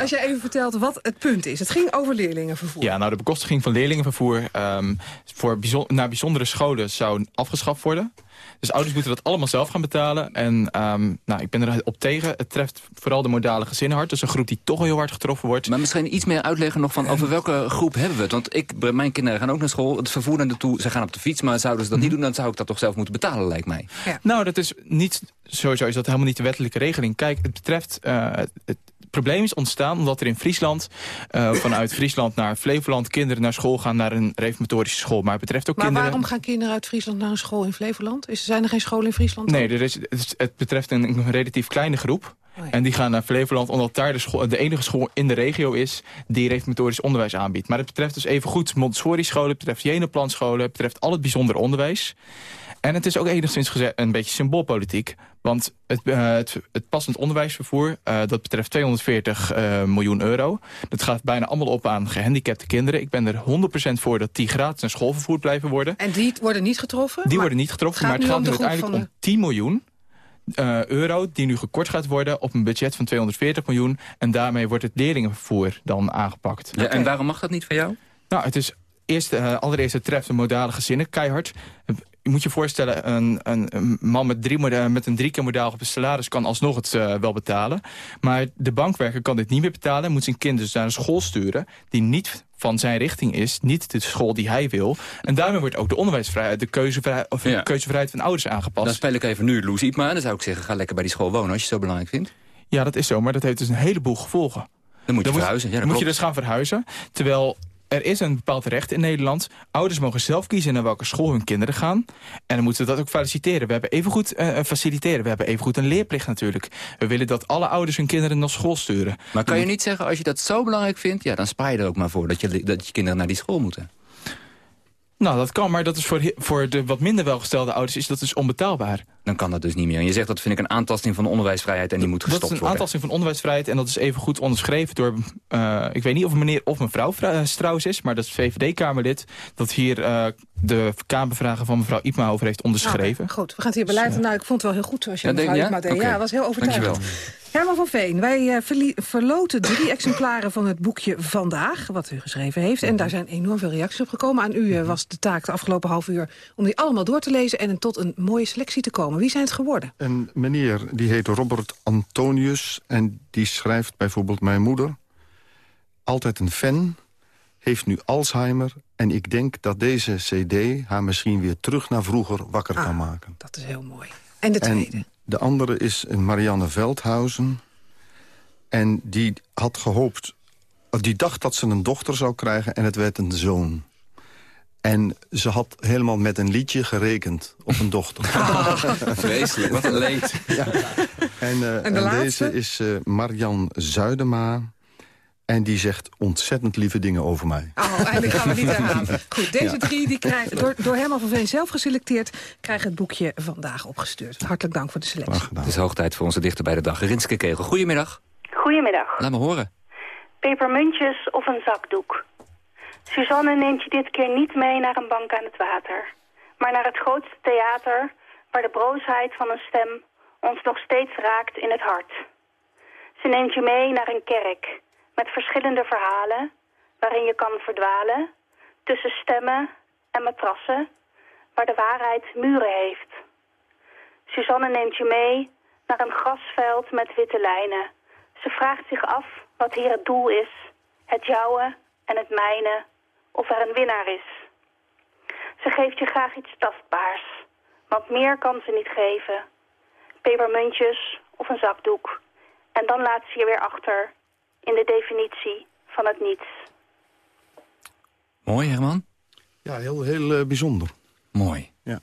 Speaker 11: Als jij even vertelt wat het punt is. Het ging over leerlingenvervoer.
Speaker 12: Ja, nou de bekostiging van leerlingenvervoer ehm, voor bijzon naar bijzondere scholen zou afgeschaft worden. Dus ouders moeten dat allemaal zelf gaan betalen. En ehm, nou, ik ben er op tegen. Het treft vooral de modale gezinnen hard. Dus een groep die toch al heel hard getroffen wordt.
Speaker 13: Maar misschien iets meer uitleggen nog van over welke groep hebben we het. Want ik, mijn kinderen gaan ook naar school. Het vervoer naar naartoe, ze gaan op de fiets. Maar zouden ze dat niet doen, dan zou ik dat toch zelf moeten betalen, lijkt mij.
Speaker 12: Nou, dat is niet, sowieso is dat helemaal niet de wettelijke regeling. Kijk, het betreft eh, het, probleem is ontstaan omdat er in Friesland... Uh, vanuit Friesland naar Flevoland kinderen naar school gaan... naar een reformatorische school. Maar het betreft ook
Speaker 11: maar
Speaker 12: kinderen...
Speaker 11: waarom gaan kinderen uit Friesland naar een school in Flevoland? Is, zijn er geen scholen in Friesland?
Speaker 12: Nee, er is, het betreft een, een relatief kleine groep. Oh ja. En die gaan naar Flevoland omdat daar de, school, de enige school in de regio is... die reformatorisch onderwijs aanbiedt. Maar het betreft dus even goed Montessori-scholen... het betreft Jenoplan-scholen, het betreft al het bijzonder onderwijs... En het is ook enigszins gezegd een beetje symboolpolitiek. Want het, uh, het, het, passend onderwijsvervoer, uh, dat betreft 240 uh, miljoen euro. Dat gaat bijna allemaal op aan gehandicapte kinderen. Ik ben er 100% voor dat die gratis naar school vervoerd blijven worden.
Speaker 11: En die worden niet getroffen?
Speaker 12: Die worden niet getroffen, maar het gaat nu uiteindelijk de... om 10 miljoen. euro die nu gekort gaat worden op een budget van 240 miljoen. En daarmee wordt het leerlingenvervoer dan aangepakt.
Speaker 13: Ja, en waarom mag dat niet van jou?
Speaker 12: Nou, het is eerst, allereerst het treft de modale gezinnen keihard je moet je voorstellen, een, een, een man met, drie met een drie keer modaal op een salaris kan alsnog het uh, wel betalen. Maar de bankwerker kan dit niet meer betalen. Moet zijn kind dus naar een school sturen die niet van zijn richting is. Niet de school die hij wil. En daarmee wordt ook de onderwijsvrijheid, de keuzevrijheid, of ja. de keuzevrijheid van ouders aangepast.
Speaker 13: Dan speel ik even nu Loes Iepma. Dan zou ik zeggen, ga lekker bij die school wonen als je het zo belangrijk vindt.
Speaker 12: Ja, dat is zo. Maar dat heeft dus een heleboel gevolgen.
Speaker 13: Dan moet je dan verhuizen. Ja,
Speaker 12: moet je dus gaan verhuizen. Terwijl er is een bepaald recht in Nederland. Ouders mogen zelf kiezen naar welke school hun kinderen gaan. En dan moeten we dat ook faciliteren. We hebben evengoed uh, faciliteren. We hebben evengoed een leerplicht natuurlijk. We willen dat alle ouders hun kinderen naar school sturen.
Speaker 13: Maar kan je niet zeggen, als je dat zo belangrijk vindt... ja, dan spaar je er ook maar voor dat je, dat je kinderen naar die school moeten.
Speaker 12: Nou, dat kan, maar dat is voor, voor de wat minder welgestelde ouders is dat dus onbetaalbaar.
Speaker 13: Dan kan dat dus niet meer. En je zegt dat vind ik een aantasting van de onderwijsvrijheid en die moet gestopt worden.
Speaker 12: Dat is een aantasting van onderwijsvrijheid en dat is even goed onderschreven door... Uh, ik weet niet of meneer of mevrouw Strauss is, maar dat is VVD-Kamerlid... dat hier uh, de Kamervragen van mevrouw Ipma over heeft onderschreven.
Speaker 11: Ah, goed, we gaan het hier beleiden. Nou, ik vond het wel heel goed zoals je ja, mevrouw Ipma deed. Okay. Ja, dat was heel overtuigend.
Speaker 13: Dankjewel.
Speaker 11: Herman van Veen, wij uh, verloten drie exemplaren van het boekje Vandaag, wat u geschreven heeft. En daar zijn enorm veel reacties op gekomen. Aan u uh, was de taak de afgelopen half uur om die allemaal door te lezen... en tot een mooie selectie te komen. Wie zijn het geworden?
Speaker 19: Een meneer, die heet Robert Antonius en die schrijft bijvoorbeeld... mijn moeder, altijd een fan, heeft nu Alzheimer... en ik denk dat deze cd haar misschien weer terug naar vroeger wakker
Speaker 11: ah,
Speaker 19: kan maken.
Speaker 11: Dat is heel mooi. En de tweede?
Speaker 19: En de andere is een Marianne Veldhuizen. En die had gehoopt... Die dacht dat ze een dochter zou krijgen en het werd een zoon. En ze had helemaal met een liedje gerekend op een dochter.
Speaker 13: Ah, <laughs> <laughs> vreselijk, wat een leed.
Speaker 19: Ja. En, uh,
Speaker 11: en, de
Speaker 19: en deze is uh, Marian Zuidema. En die zegt ontzettend lieve dingen over mij.
Speaker 11: Oh, eigenlijk gaan we niet herhalen. Goed, deze ja. drie die krijgen, door, door Herman van Veen zelf geselecteerd... krijgen het boekje vandaag opgestuurd. Hartelijk dank voor de selectie.
Speaker 13: Het is hoog tijd voor onze dichter bij de dag. Rinske Kegel, goedemiddag.
Speaker 23: Goedemiddag.
Speaker 13: Laat me horen.
Speaker 23: Pepermuntjes of een zakdoek. Suzanne neemt je dit keer niet mee naar een bank aan het water. Maar naar het grootste theater... waar de broosheid van een stem ons nog steeds raakt in het hart. Ze neemt je mee naar een kerk met verschillende verhalen waarin je kan verdwalen tussen stemmen en matrassen waar de waarheid muren heeft. Suzanne neemt je mee naar een grasveld met witte lijnen. Ze vraagt zich af wat hier het doel is, het jouwe en het mijne, of er een winnaar is. Ze geeft je graag iets tastbaars, want meer kan ze niet geven. pepermuntjes of een zakdoek. En dan laat ze je weer achter in de definitie van het niets.
Speaker 13: Mooi, Herman.
Speaker 19: Ja, heel, heel eh, bijzonder.
Speaker 13: Mooi.
Speaker 19: Ja.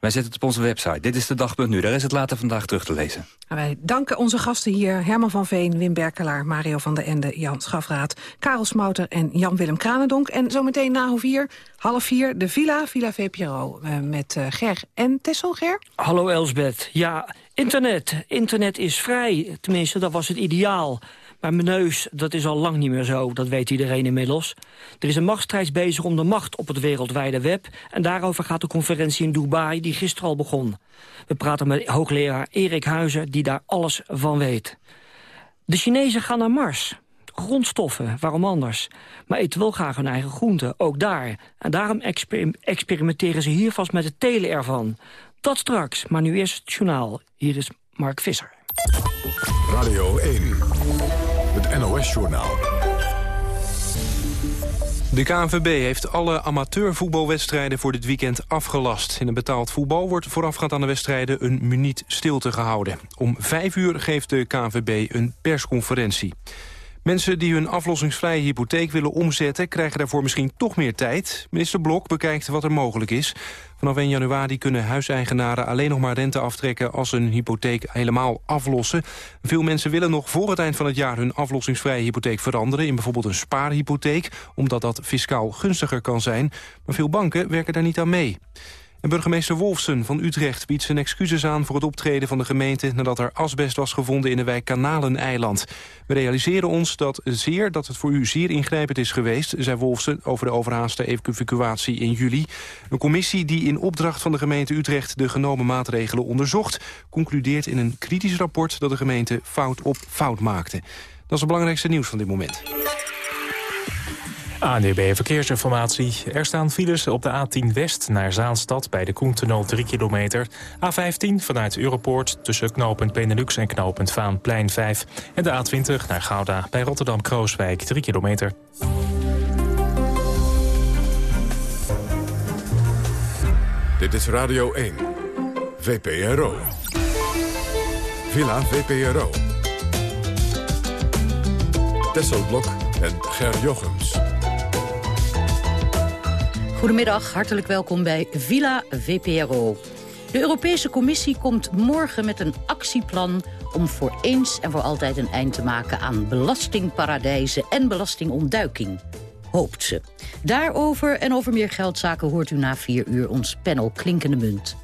Speaker 13: Wij zetten het op onze website. Dit is de dag.nu. Daar is het later vandaag terug te lezen.
Speaker 11: Wij danken onze gasten hier, Herman van Veen, Wim Berkelaar, Mario van der Ende, Jan Schafraat, Karel Smouter en Jan-Willem Kranendonk. En zometeen na half vier, half vier, de Villa, Villa VPRO, eh, met eh, Ger en Tessel. Ger?
Speaker 24: Hallo Elsbeth. Ja, internet. Internet is vrij. Tenminste, dat was het ideaal. Maar mijn neus, dat is al lang niet meer zo, dat weet iedereen inmiddels. Er is een machtsstrijd bezig om de macht op het wereldwijde web... en daarover gaat de conferentie in Dubai, die gisteren al begon. We praten met hoogleraar Erik Huizer, die daar alles van weet. De Chinezen gaan naar Mars. Grondstoffen, waarom anders? Maar eten wel graag hun eigen groenten, ook daar. En daarom exper experimenteren ze hier vast met het telen ervan. Dat straks, maar nu eerst het journaal. Hier is Mark Visser.
Speaker 1: Radio 1, NOS-journaal.
Speaker 2: De KNVB heeft alle amateurvoetbalwedstrijden voor dit weekend afgelast. In het betaald voetbal wordt voorafgaand aan de wedstrijden een minuut stilte gehouden. Om vijf uur geeft de KNVB een persconferentie. Mensen die hun aflossingsvrije hypotheek willen omzetten... krijgen daarvoor misschien toch meer tijd. Minister Blok bekijkt wat er mogelijk is. Vanaf 1 januari kunnen huiseigenaren alleen nog maar rente aftrekken... als ze hun hypotheek helemaal aflossen. Veel mensen willen nog voor het eind van het jaar... hun aflossingsvrije hypotheek veranderen in bijvoorbeeld een spaarhypotheek... omdat dat fiscaal gunstiger kan zijn. Maar veel banken werken daar niet aan mee. Burgemeester Wolfsen van Utrecht biedt zijn excuses aan... voor het optreden van de gemeente nadat er asbest was gevonden in de wijk Kanaleneiland. We realiseren ons dat, zeer, dat het voor u zeer ingrijpend is geweest... zei Wolfsen over de overhaaste evacuatie in juli. Een commissie die in opdracht van de gemeente Utrecht... de genomen maatregelen onderzocht... concludeert in een kritisch rapport dat de gemeente fout op fout maakte. Dat is het belangrijkste nieuws van dit moment.
Speaker 25: ANDB Verkeersinformatie. Er staan files op de A10 West naar Zaanstad bij de Koentunnel 3 kilometer. A15 vanuit Europoort tussen knooppunt Benelux en knooppunt Vaanplein 5. En de A20 naar Gouda bij Rotterdam-Krooswijk 3 kilometer.
Speaker 1: Dit is Radio 1, VPRO. Villa VPRO. Tesselblok en Ger Jochems.
Speaker 26: Goedemiddag, hartelijk welkom bij Villa VPRO. De Europese Commissie komt morgen met een actieplan... om voor eens en voor altijd een eind te maken aan belastingparadijzen en belastingontduiking. Hoopt ze. Daarover en over meer geldzaken hoort u na vier uur ons panel Klinkende Munt.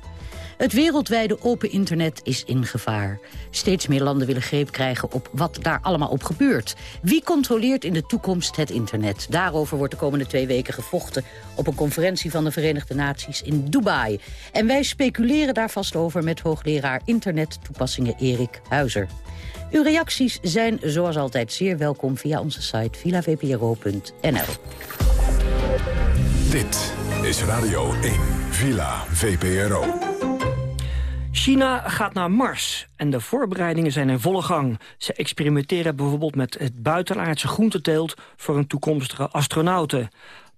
Speaker 26: Het wereldwijde open internet is in gevaar. Steeds meer landen willen greep krijgen op wat daar allemaal op gebeurt. Wie controleert in de toekomst het internet? Daarover wordt de komende twee weken gevochten... op een conferentie van de Verenigde Naties in Dubai. En wij speculeren daar vast over met hoogleraar internettoepassingen Erik Huizer. Uw reacties zijn zoals altijd zeer welkom via onze site villavpro.nl.
Speaker 1: Dit is Radio 1, Villa VPRO.
Speaker 24: China gaat naar Mars en de voorbereidingen zijn in volle gang. Ze experimenteren bijvoorbeeld met het buitenaardse groenteteelt... voor een toekomstige astronauten.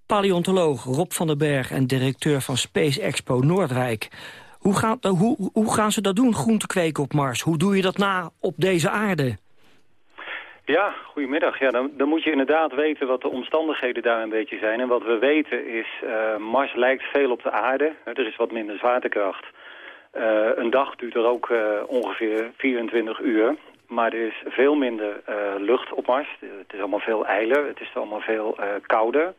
Speaker 24: Paleontoloog Rob van den Berg en directeur van Space Expo Noordwijk. Hoe gaan, hoe, hoe gaan ze dat doen, groente kweken op Mars? Hoe doe je dat na op deze aarde?
Speaker 27: Ja, goedemiddag. Ja, dan, dan moet je inderdaad weten wat de omstandigheden daar een beetje zijn. En wat we weten is, uh, Mars lijkt veel op de aarde. Er is wat minder zwaartekracht. Uh, een dag duurt er ook uh, ongeveer 24 uur. Maar er is veel minder uh, lucht op Mars. Het is allemaal veel eiler. Het is allemaal veel kouder.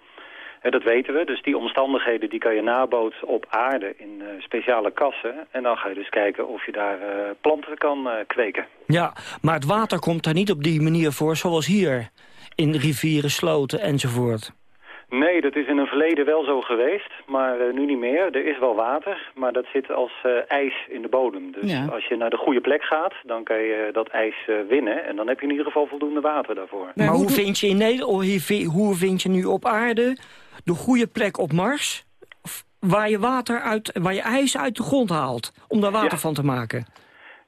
Speaker 27: dat weten we. Dus die omstandigheden die kan je nabootsen op aarde in speciale kassen. En dan ga je dus kijken of je daar planten kan kweken.
Speaker 24: Ja, maar het water komt daar niet op die manier voor zoals hier. In rivieren, sloten enzovoort.
Speaker 27: Nee, dat is in een verleden wel zo geweest, maar uh, nu niet meer. Er is wel water, maar dat zit als uh, ijs in de bodem. Dus ja. als je naar de goede plek gaat, dan kan je dat ijs uh, winnen. En dan heb je in ieder geval voldoende water daarvoor.
Speaker 24: Maar, hoe vind je in Nederland, hoe vind je nu op aarde de goede plek op Mars... waar je, water uit, waar je ijs uit de grond haalt om daar water ja. van te maken?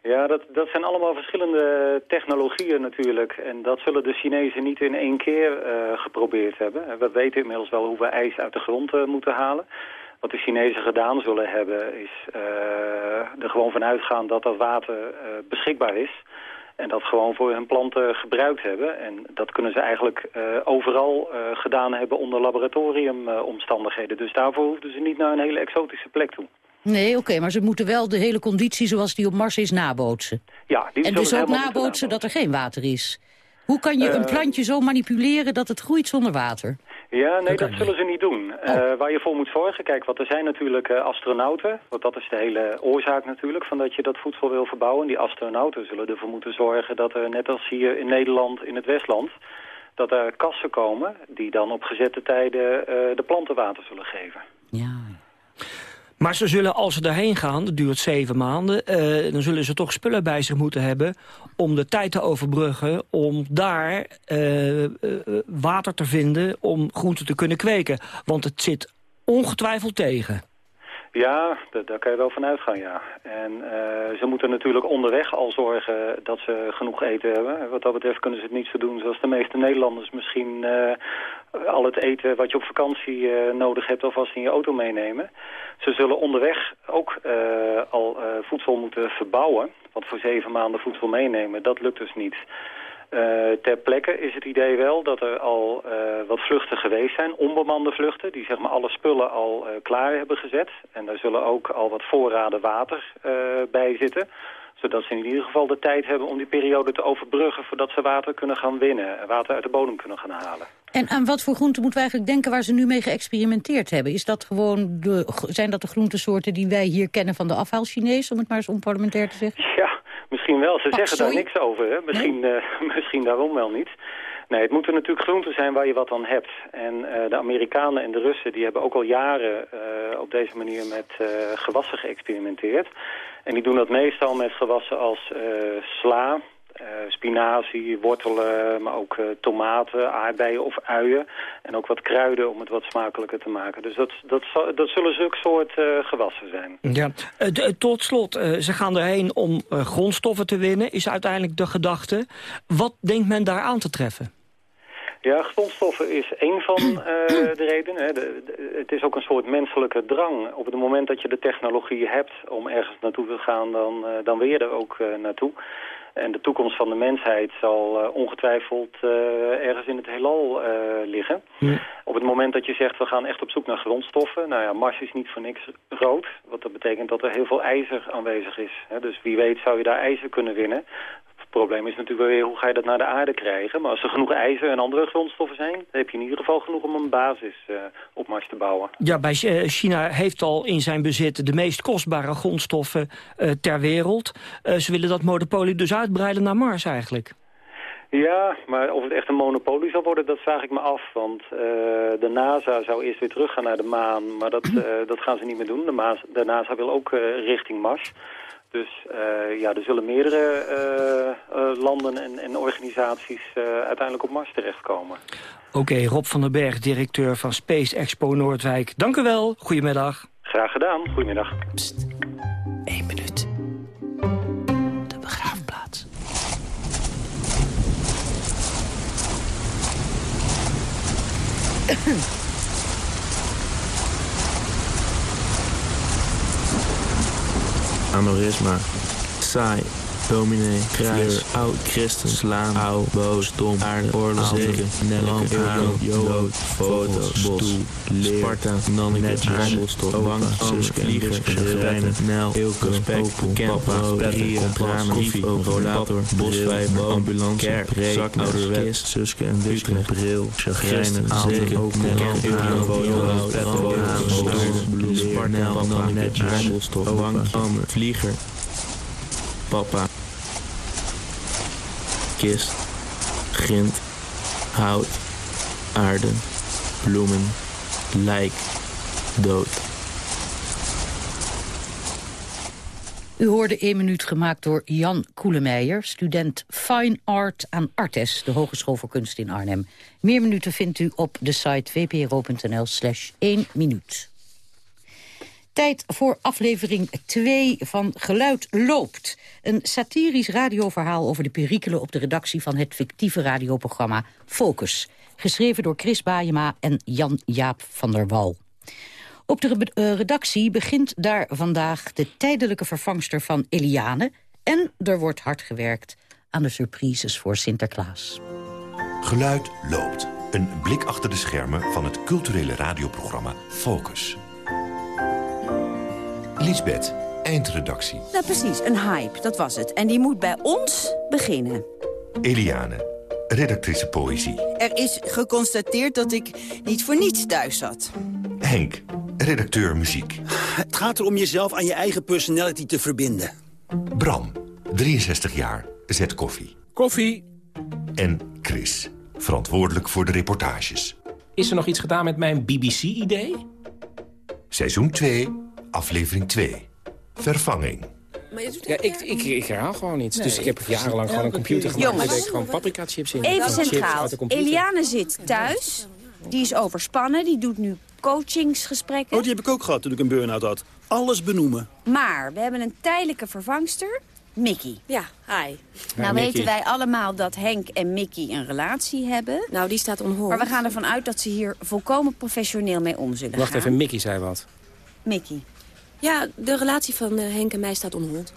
Speaker 27: Ja, dat, dat zijn allemaal verschillende technologieën natuurlijk. En dat zullen de Chinezen niet in één keer uh, geprobeerd hebben. We weten inmiddels wel hoe we ijs uit de grond uh, moeten halen. Wat de Chinezen gedaan zullen hebben is uh, er gewoon van uitgaan dat dat water beschikbaar is. En dat gewoon voor hun planten gebruikt hebben. En dat kunnen ze eigenlijk overal gedaan hebben onder laboratoriumomstandigheden. dus daarvoor hoefden ze niet naar een hele exotische plek toe.
Speaker 26: Nee, oké, maar ze moeten wel de hele conditie zoals die op Mars is nabootsen.
Speaker 27: Ja, die
Speaker 26: en dus ook nabootsen dat er geen water is. Hoe kan je een plantje zo manipuleren dat het groeit zonder water?
Speaker 27: Ja, nee, dat, zullen ze niet doen. Oh. Uh, waar je voor moet zorgen, kijk, wat er zijn natuurlijk uh, astronauten. Want dat is de hele oorzaak natuurlijk van dat je dat voedsel wil verbouwen. Die astronauten zullen ervoor moeten zorgen dat er, net als hier in Nederland, in het Westland... dat er kassen komen die dan op gezette tijden uh, de planten water zullen geven.
Speaker 26: Ja.
Speaker 24: Maar ze zullen, als ze daarheen gaan, dat duurt zeven maanden... Uh, dan zullen ze toch spullen bij zich moeten hebben... om de tijd te overbruggen, om daar uh, uh, water te vinden... om groenten te kunnen kweken. Want het zit ongetwijfeld tegen.
Speaker 27: Ja, daar kan je wel van uitgaan, ja. En uh, ze moeten natuurlijk onderweg al zorgen dat ze genoeg eten hebben. Wat dat betreft kunnen ze het niet zo doen zoals de meeste Nederlanders misschien uh, al het eten wat je op vakantie uh, nodig hebt alvast in je auto meenemen. Ze zullen onderweg ook al voedsel moeten verbouwen. Want voor zeven maanden voedsel meenemen, dat lukt dus niet. Uh, ter plekke is het idee wel dat er al uh, wat vluchten geweest zijn, onbemande vluchten, die zeg maar alle spullen al uh, klaar hebben gezet. En daar zullen ook al wat voorraden water bij zitten, zodat ze in ieder geval de tijd hebben om die periode te overbruggen voordat ze water kunnen gaan winnen, water uit de bodem kunnen gaan halen.
Speaker 26: En aan wat voor groenten moeten we eigenlijk denken waar ze nu mee geëxperimenteerd hebben? Is dat gewoon de, zijn dat de groentesoorten die wij hier kennen van de afhaal Chinees, om het maar eens onparlementair te zeggen?
Speaker 27: Ja, Misschien wel. Ze zeggen daar niks over. Hè? Misschien, nee? uh, <laughs> misschien daarom wel niet. Nee, het moeten natuurlijk groenten zijn waar je wat aan hebt. En uh, de Amerikanen en de Russen die hebben ook al jaren uh, op deze manier met gewassen geëxperimenteerd. En die doen dat meestal met gewassen als sla, spinazie, wortelen, maar ook uh, tomaten, aardbeien of uien. En ook wat kruiden om het wat smakelijker te maken. Dus dat, dat, dat zullen zulke soort uh, gewassen zijn.
Speaker 24: Ja. tot slot, ze gaan erheen om grondstoffen te winnen, is uiteindelijk de gedachte. Wat denkt men daar aan te treffen?
Speaker 27: Ja, grondstoffen is één van uh, de redenen. Hè. De, de, het is ook een soort menselijke drang. Op het moment dat je de technologie hebt om ergens naartoe te gaan, dan, uh, dan wil je er ook uh, naartoe. En de toekomst van de mensheid zal uh, ongetwijfeld uh, ergens in het heelal uh, liggen. Op het moment dat je zegt, we gaan echt op zoek naar grondstoffen. Nou ja, Mars is niet voor niks rood. Wat dat betekent dat er heel veel ijzer aanwezig is. Hè. Dus wie weet zou je daar ijzer kunnen winnen. Het probleem is natuurlijk weer hoe ga je dat naar de aarde krijgen. Maar als er genoeg ijzer en andere grondstoffen zijn... dan heb je in ieder geval genoeg om een basis uh, op Mars te bouwen.
Speaker 24: Ja, bij China heeft al in zijn bezit de meest kostbare grondstoffen uh, ter wereld. Uh, ze willen dat monopolie dus uitbreiden naar Mars eigenlijk.
Speaker 27: Ja, maar of het echt een monopolie zal worden, dat vraag ik me af. Want uh, de NASA zou eerst weer teruggaan naar de maan, maar dat, uh, dat gaan ze niet meer doen. De, Maas, de NASA wil ook uh, richting Mars. Dus uh, ja, er zullen meerdere uh, uh, landen en, en organisaties uiteindelijk op Mars terechtkomen.
Speaker 24: Oké, okay, Rob van den Berg, directeur van Space Expo Noordwijk. Dank u wel, goedemiddag.
Speaker 27: Graag gedaan, goedemiddag.
Speaker 26: Pst, één minuut. De begraafplaats. <clears throat>
Speaker 28: aneurysma, saai, dominee, kruis, oud, christen, slaan, oud, boos, dom, aarde, oorlog, zeken, nelke, haan, jood, foto's, bos, leer, Sparta, nanneke, aardelstof, wang, suske, vlieger, schrijnen, nel, ilke, spek, papa, rieren, tranen, koffie, rollator, bosvijver, ambulance, kerk, zak, ouderwets, suske en Utrecht, bril, chagrijnen, zeken, nelke, haan, foto's, petto, bloed, Sparta, nanneke, aardelstof, wang, vlieger, papa, kist, grind, hout, aarde, bloemen, lijk, dood.
Speaker 26: U hoorde één minuut gemaakt door Jan Koelemeijer... student Fine Art aan Artes, de Hogeschool voor Kunst in Arnhem. Meer minuten vindt u op de site vpro.nl slash 1 minuut. Tijd voor aflevering 2 van Geluid Loopt. Een satirisch radioverhaal over de perikelen op de redactie van het fictieve radioprogramma Focus. Geschreven door Chris Baayema en Jan-Jaap van der Wal. Op de uh, redactie begint daar vandaag de tijdelijke vervangster van Eliane... en er wordt hard gewerkt aan de surprises voor Sinterklaas.
Speaker 29: Geluid loopt. Een blik achter de schermen van het culturele radioprogramma Focus. Lisbeth, eindredactie.
Speaker 30: Nou precies, een hype, dat was het. En die moet bij ons beginnen.
Speaker 29: Eliane, redactrice poëzie.
Speaker 31: Er is geconstateerd dat ik niet voor niets thuis zat.
Speaker 29: Henk, redacteur muziek.
Speaker 32: Het gaat erom jezelf aan je eigen personality te verbinden.
Speaker 29: Bram, 63 jaar, zet koffie.
Speaker 33: Koffie.
Speaker 29: En Chris, verantwoordelijk voor de reportages.
Speaker 33: Is er nog iets gedaan met mijn BBC-idee?
Speaker 29: Seizoen 2, aflevering 2. Vervanging.
Speaker 33: Maar je doet ja, ik, ik, ik herhaal gewoon iets. Dus ik heb jarenlang gewoon een computer gemaakt.
Speaker 30: Jongens,
Speaker 33: ik gewoon paprika chips in.
Speaker 30: Even centraal. Eliane zit thuis. Die is overspannen. Die doet nu coachingsgesprekken.
Speaker 32: Oh, die heb ik ook gehad toen ik een burn-out had. Alles benoemen.
Speaker 30: Maar we hebben een tijdelijke vervangster. Mickey.
Speaker 34: Ja, hi.
Speaker 30: nou weten wij allemaal dat Henk en Mickey een relatie hebben.
Speaker 34: Nou, die staat onhoord.
Speaker 30: Maar we gaan ervan uit dat ze hier volkomen professioneel mee om zullen
Speaker 33: Wacht even, Mickey zei wat.
Speaker 30: Mickey.
Speaker 34: Ja, de relatie van uh, Henk en mij staat onhold.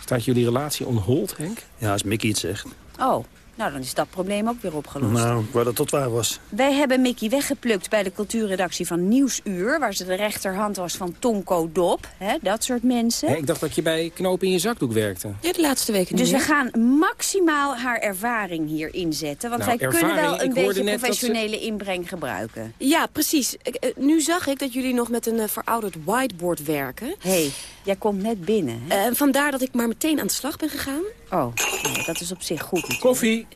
Speaker 33: Staat jullie relatie onhold, Henk?
Speaker 32: Ja, als Mickey het zegt.
Speaker 30: Oh, nou, dan is dat probleem ook weer opgelost.
Speaker 32: Nou, ik wou dat tot waar was.
Speaker 30: Wij hebben Mickey weggeplukt bij de cultuurredactie van Nieuwsuur... waar ze de rechterhand was van Tonko Dop, hè, dat soort mensen.
Speaker 33: ik dacht dat je bij Knopen in je zakdoek werkte.
Speaker 34: Ja, de laatste weken
Speaker 30: Dus
Speaker 34: we
Speaker 30: gaan maximaal haar ervaring hier inzetten. Want
Speaker 33: nou,
Speaker 30: wij kunnen wel een beetje professionele inbreng gebruiken.
Speaker 34: Ja, precies. Eh, nu zag ik dat jullie nog met een uh, verouderd whiteboard werken.
Speaker 30: Hé, hey, jij komt net binnen.
Speaker 34: Uh, vandaar dat ik maar meteen aan de slag ben gegaan.
Speaker 30: Oh, nou, dat is op zich goed. Natuurlijk.
Speaker 33: Koffie.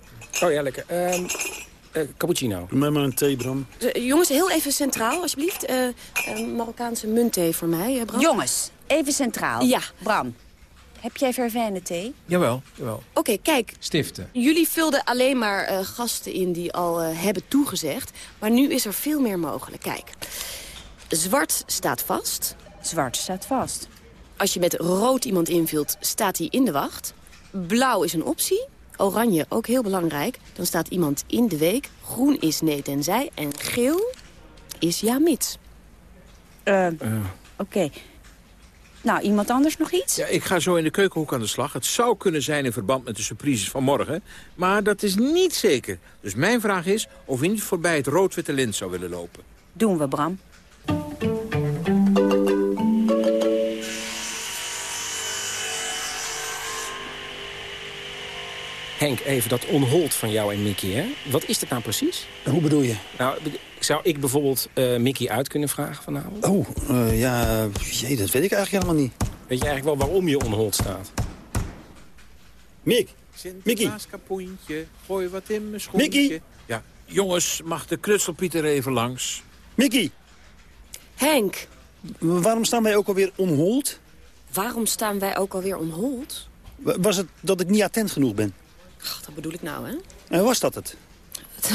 Speaker 33: Oh ja, lekker. Um, uh, cappuccino.
Speaker 32: Doe mij maar een thee, Bram.
Speaker 34: Uh, jongens, heel even centraal, alsjeblieft. Uh, Marokkaanse muntthee voor mij, Bram.
Speaker 30: Jongens, even centraal.
Speaker 34: Ja.
Speaker 30: Bram, heb jij vervijnde thee?
Speaker 33: Jawel, jawel.
Speaker 34: Oké, okay, kijk.
Speaker 33: Stiften.
Speaker 34: Jullie vulden alleen maar gasten in die al hebben toegezegd. Maar nu is er veel meer mogelijk. Kijk, zwart staat vast.
Speaker 30: Zwart staat vast.
Speaker 34: Als je met rood iemand invult, staat hij in de wacht. Blauw is een optie. Oranje, ook heel belangrijk. Dan staat iemand in de week. Groen is nee tenzij. En geel is ja mits.
Speaker 30: Uh, uh. Oké. Okay. Nou, iemand anders nog iets?
Speaker 33: Ja, ik ga zo in de keukenhoek aan de slag. Het zou kunnen zijn in verband met de surprises van morgen. Maar dat is niet zeker. Dus mijn vraag is of u niet voorbij het rood-witte lint zou willen lopen.
Speaker 30: Doen we, Bram.
Speaker 33: Henk, even dat onhold van jou en Mickey, hè? Wat is dat nou precies?
Speaker 32: Hoe bedoel je?
Speaker 33: Nou, zou ik bijvoorbeeld uh, Mickey uit kunnen vragen vanavond?
Speaker 32: Oh, uh, ja, jee, dat weet ik eigenlijk helemaal niet.
Speaker 33: Weet je eigenlijk wel waarom je onhold staat?
Speaker 32: Mick, Mickey.
Speaker 33: kapoentje, gooi wat in mijn schoentje.
Speaker 32: Mickey.
Speaker 33: Ja, jongens, mag de knutselpieter even langs?
Speaker 32: Mickey.
Speaker 34: Henk.
Speaker 32: Waarom staan wij ook alweer onhold?
Speaker 34: Waarom staan wij ook alweer onhold?
Speaker 32: Was het dat ik niet attent genoeg ben?
Speaker 34: Ach, dat bedoel ik nou, hè?
Speaker 32: En was dat het?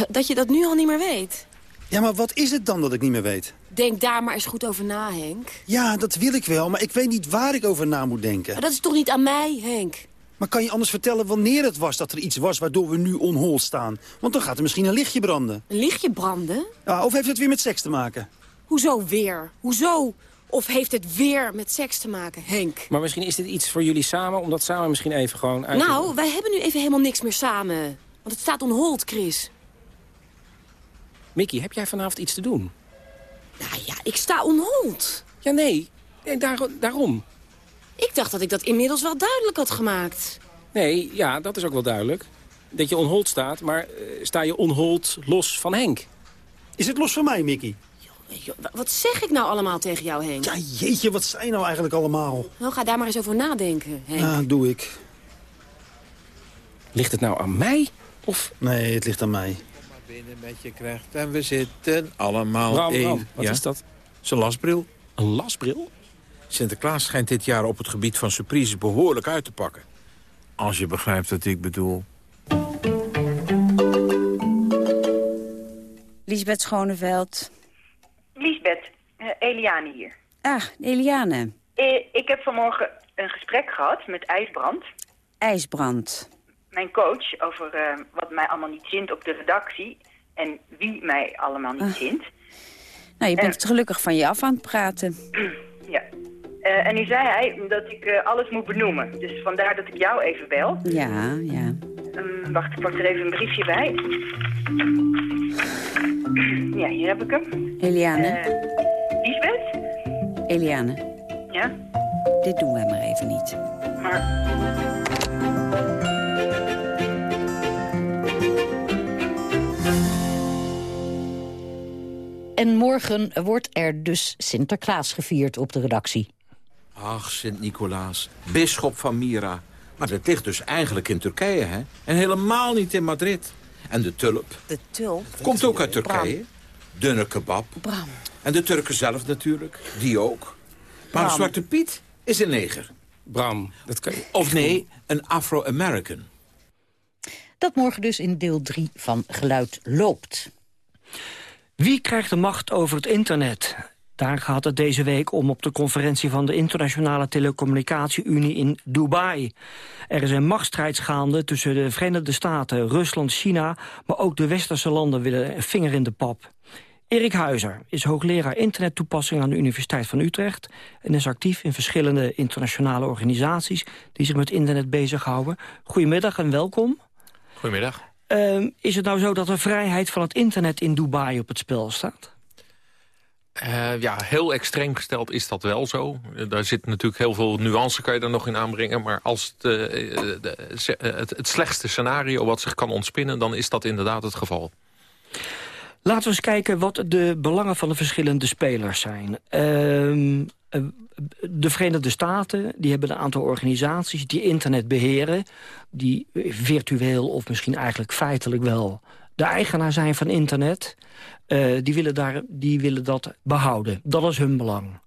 Speaker 34: Dat je dat nu al niet meer weet.
Speaker 32: Ja, maar wat is het dan dat ik niet meer weet?
Speaker 34: Denk daar maar eens goed over na, Henk.
Speaker 32: Ja, dat wil ik wel, maar ik weet niet waar ik over na moet denken.
Speaker 34: Maar dat is toch niet aan mij, Henk?
Speaker 32: Maar kan je anders vertellen wanneer het was dat er iets was waardoor we nu onhol staan? Want dan gaat er misschien een lichtje branden.
Speaker 34: Een lichtje branden?
Speaker 32: Ja, of heeft het weer met seks te maken?
Speaker 34: Hoezo weer? Hoezo? Of heeft het weer met seks te maken, Henk?
Speaker 33: Maar misschien is dit iets voor jullie samen, om dat samen misschien even gewoon uit
Speaker 34: Nou, wij hebben nu even helemaal niks meer samen. Want het staat onhold, Chris.
Speaker 33: Mickey, heb jij vanavond iets te doen?
Speaker 34: Nou ja, ik sta onhold.
Speaker 33: Ja, nee. nee daar, daarom.
Speaker 34: Ik dacht dat ik dat inmiddels wel duidelijk had gemaakt.
Speaker 33: Nee, ja, dat is ook wel duidelijk. Dat je onhold staat, maar uh, sta je onhold los van Henk?
Speaker 32: Is het los van mij, Mickey?
Speaker 34: Wat zeg ik nou allemaal tegen jou, Henk?
Speaker 32: Ja, jeetje, wat zijn nou eigenlijk allemaal?
Speaker 34: Nou, ga daar maar eens over nadenken, Henk.
Speaker 32: Ja, doe ik.
Speaker 33: Ligt het nou aan mij? Of...
Speaker 32: Nee, het ligt aan mij.
Speaker 33: Kom maar binnen met je krijgt en we zitten allemaal Bram, één. Bram, wat ja? is dat? Zijn lasbril. Een lasbril? Sinterklaas schijnt dit jaar op het gebied van surprises behoorlijk uit te pakken. Als je begrijpt wat ik bedoel.
Speaker 30: Lisbeth Schoneveld.
Speaker 35: Lisbeth, uh, Eliane hier.
Speaker 30: Ah, Eliane.
Speaker 35: Uh, ik heb vanmorgen een gesprek gehad met IJsbrand.
Speaker 30: IJsbrand.
Speaker 35: Mijn coach over uh, wat mij allemaal niet zint op de redactie... en wie mij allemaal niet
Speaker 30: ah.
Speaker 35: zint.
Speaker 30: Nou, je bent gelukkig van je af aan het praten. <clears throat>
Speaker 35: Ja. Eh, en nu zei hij dat ik eh, alles moet benoemen. Dus vandaar dat ik jou even bel.
Speaker 30: Ja, ja.
Speaker 35: Ehm, wacht, ik pak er even een briefje bij. Ja, hier heb ik hem.
Speaker 30: Eliane.
Speaker 35: Eh, Lisbeth?
Speaker 30: Eliane,
Speaker 35: Ja?
Speaker 30: dit doen wij maar even niet.
Speaker 35: Maar...
Speaker 26: En morgen wordt er dus Sinterklaas gevierd op de redactie.
Speaker 33: Ach, Sint-Nicolaas, bisschop van Mira. Maar dat ligt dus eigenlijk in Turkije, hè? En helemaal niet in Madrid. En de tulp
Speaker 30: De tulp?
Speaker 33: komt ook uit Turkije. Dunne kebab.
Speaker 30: Bram.
Speaker 33: En de Turken zelf natuurlijk, die ook. Maar
Speaker 30: Bram.
Speaker 33: Zwarte Piet is een neger.
Speaker 36: Bram, dat kan je...
Speaker 33: Of nee, een Afro-American.
Speaker 26: Dat morgen dus in deel 3 van Geluid loopt.
Speaker 24: Wie krijgt de macht over het internet? Daar gaat het deze week om op de conferentie van de Internationale Telecommunicatie-Unie in Dubai. Er is een machtsstrijd gaande tussen de Verenigde Staten, Rusland, China... maar ook de westerse landen willen een vinger in de pap. Erik Huizer is hoogleraar internettoepassing aan de Universiteit van Utrecht... en is actief in verschillende internationale organisaties... die zich met internet bezighouden. Goedemiddag en welkom.
Speaker 37: Goedemiddag.
Speaker 24: Ehm, is het nou zo dat de vrijheid van het internet in Dubai op het spel staat?
Speaker 37: Eh, ja, heel extreem gesteld is dat wel zo. Eh, daar zit natuurlijk heel veel nuance, kan je er nog in aanbrengen. Maar als het, eh, de, het, slechtste scenario wat zich kan ontspinnen... dan is dat inderdaad het geval.
Speaker 24: Laten we eens kijken wat de belangen van de verschillende spelers zijn. Ehm, eh, de Verenigde Staten die hebben een aantal organisaties die internet beheren... die virtueel of misschien eigenlijk feitelijk wel de eigenaar zijn van internet. Eh, die, willen daar, die willen dat behouden. Dat is hun belang.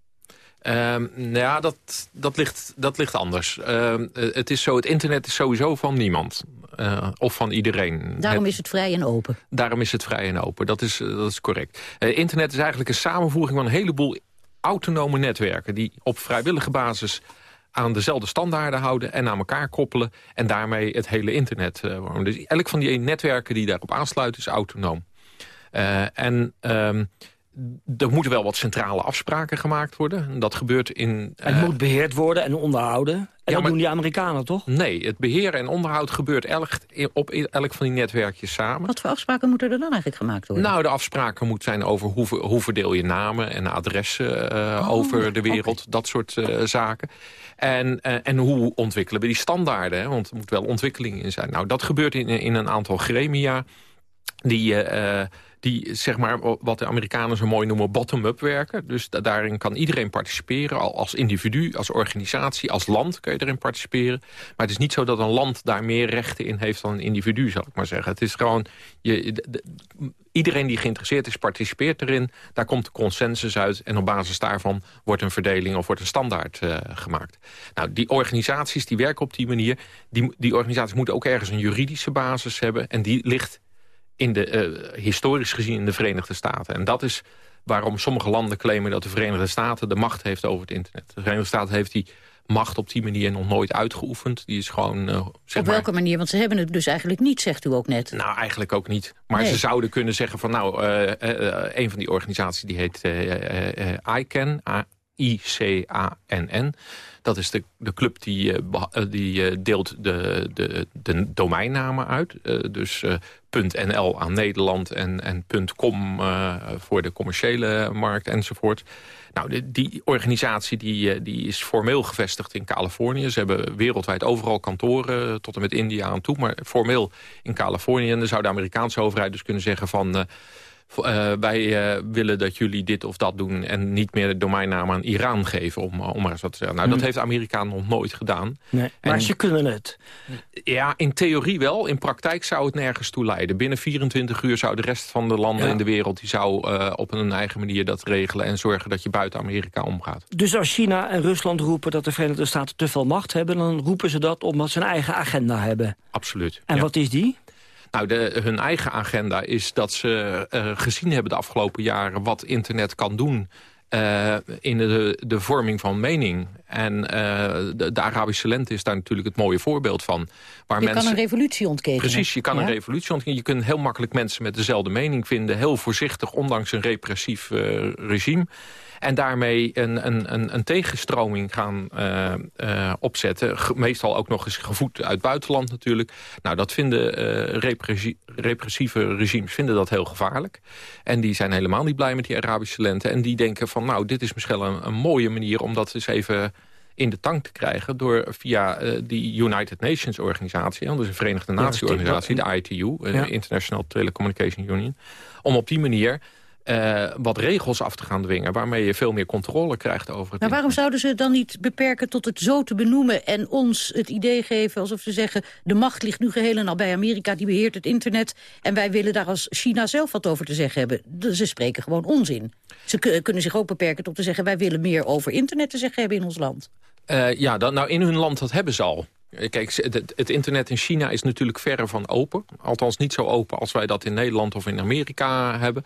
Speaker 37: Ehm, nou ja, dat, dat, ligt, dat ligt anders. Ehm, eh, het is zo, het internet is sowieso van niemand. Eh, of van iedereen.
Speaker 26: Daarom
Speaker 37: Het-
Speaker 26: is het vrij en open.
Speaker 37: Daarom is het vrij en open, dat is, dat is correct. Eh, internet is eigenlijk een samenvoeging van een heleboel autonome netwerken... die op vrijwillige basis aan dezelfde standaarden houden... en aan elkaar koppelen en daarmee het hele internet eh, vormen. Dus elk van die netwerken die daarop aansluiten is autonoom. Eh, en ehm, er moeten wel wat centrale afspraken gemaakt worden. En Dat gebeurt in...
Speaker 24: Het
Speaker 37: eh,
Speaker 24: moet beheerd worden en onderhouden. En dat
Speaker 37: maar-
Speaker 24: doen die Amerikanen toch?
Speaker 37: Nee, het beheer en onderhoud gebeurt elk, op elk van die netwerkjes samen.
Speaker 26: Wat voor afspraken moeten er dan eigenlijk gemaakt worden?
Speaker 37: Nou, de afspraken moeten zijn over hoe, hoe verdeel je namen en adressen eh,
Speaker 26: Oh,
Speaker 37: over de wereld. Dat soort eh, zaken. En, eh, en hoe ontwikkelen we die standaarden? Hè? Want er moet wel ontwikkeling in zijn. Nou, dat gebeurt in, in een aantal gremia die... die, zeg maar, wat de Amerikanen zo mooi noemen, bottom-up werken. Dus da- daarin kan iedereen participeren, al als individu, als organisatie, als land kun je erin participeren. Maar het is niet zo dat een land daar meer rechten in heeft dan een individu, zal ik maar zeggen. Het is gewoon, je, de- de- iedereen die geïnteresseerd is, participeert erin. Daar komt de consensus uit en op basis daarvan wordt een verdeling of wordt een standaard eh, gemaakt. Nou, die organisaties die werken op die manier, die, die organisaties moeten ook ergens een juridische basis hebben en die ligt in de, eh, historisch gezien in de Verenigde Staten. En dat is waarom sommige landen claimen dat de Verenigde Staten de macht heeft over het internet. De Verenigde Staten heeft die macht op die manier nog nooit uitgeoefend. Die is gewoon, eh, zeg
Speaker 26: Op
Speaker 37: maar...
Speaker 26: welke manier? Want ze hebben het dus eigenlijk niet, zegt u ook net.
Speaker 37: Nou, eigenlijk ook niet. Maar
Speaker 26: Nee.
Speaker 37: ze zouden kunnen zeggen van... nou, eh, een van die organisaties die heet ICANN, I-C-A-N-N. Dat is de, de club die, eh, eh, die eh, deelt de, de, de domeinnamen uit. Dus .nl aan Nederland en, en .com voor de commerciële markt enzovoort. Nou, die, die organisatie die, die is formeel gevestigd in Californië. Ze hebben wereldwijd overal kantoren, tot en met India aan toe. Maar formeel in Californië. En dan zou de Amerikaanse overheid dus kunnen zeggen van... eh, wij eh, willen dat jullie dit of dat doen... en niet meer de domeinnaam aan Iran geven, om, eh, om maar eens wat te zeggen. Nou, dat
Speaker 24: Hmm.
Speaker 37: heeft de Amerikaan nog nooit gedaan.
Speaker 24: Nee, maar ze kunnen het.
Speaker 37: Ja, in theorie wel. In praktijk zou het nergens toe leiden. Binnen 24 uur zou de rest van de landen
Speaker 24: Ja.
Speaker 37: in de wereld... die zou op een eigen manier dat regelen... en zorgen dat je buiten Amerika omgaat.
Speaker 24: Dus als China en Rusland roepen dat de Verenigde Staten te veel macht hebben... dan roepen ze dat omdat ze een eigen agenda hebben.
Speaker 37: Absoluut.
Speaker 24: En
Speaker 37: ja.
Speaker 24: wat is die?
Speaker 37: Nou, de, hun eigen agenda is dat ze eh, gezien hebben de afgelopen jaren... wat internet kan doen uh, in de, de vorming van mening. En uh, de, de, Arabische lente is daar natuurlijk het mooie voorbeeld van.
Speaker 26: Waar je mensen, kan een revolutie ontketenen.
Speaker 37: Precies, je kan een revolutie ontketenen. Je kunt heel makkelijk mensen met dezelfde mening vinden. Heel voorzichtig, ondanks een repressief regime. En daarmee een, een, een, tegenstroming gaan uh, uh, opzetten. meestal ook nog eens gevoed uit buitenland natuurlijk. Nou, dat vinden uh, repressie repressieve regimes vinden dat heel gevaarlijk. En die zijn helemaal niet blij met die Arabische lente. En die denken van, nou, dit is misschien een, een mooie manier... om dat eens even in de tank te krijgen... door via uh, die United Nations organisatie... dus een Verenigde Naties organisatie, de ITU... Ja. International Telecommunication Union... om op die manier uh, wat regels af te gaan dwingen... waarmee je veel meer controle krijgt over het
Speaker 26: Maar waarom zouden ze het dan niet beperken tot het zo te benoemen... en ons het idee geven alsof ze zeggen... de macht ligt nu geheel en al bij Amerika, die beheert het internet... en wij willen daar als China zelf wat over te zeggen hebben. Ze spreken gewoon onzin. Ze kunnen zich ook beperken tot te zeggen... wij willen meer over internet te zeggen hebben in ons land.
Speaker 37: Uh, ja, dan, nou in hun land dat hebben ze al. Kijk, het, internet in China is natuurlijk verre van open. Althans niet zo open als wij dat in Nederland of in Amerika hebben.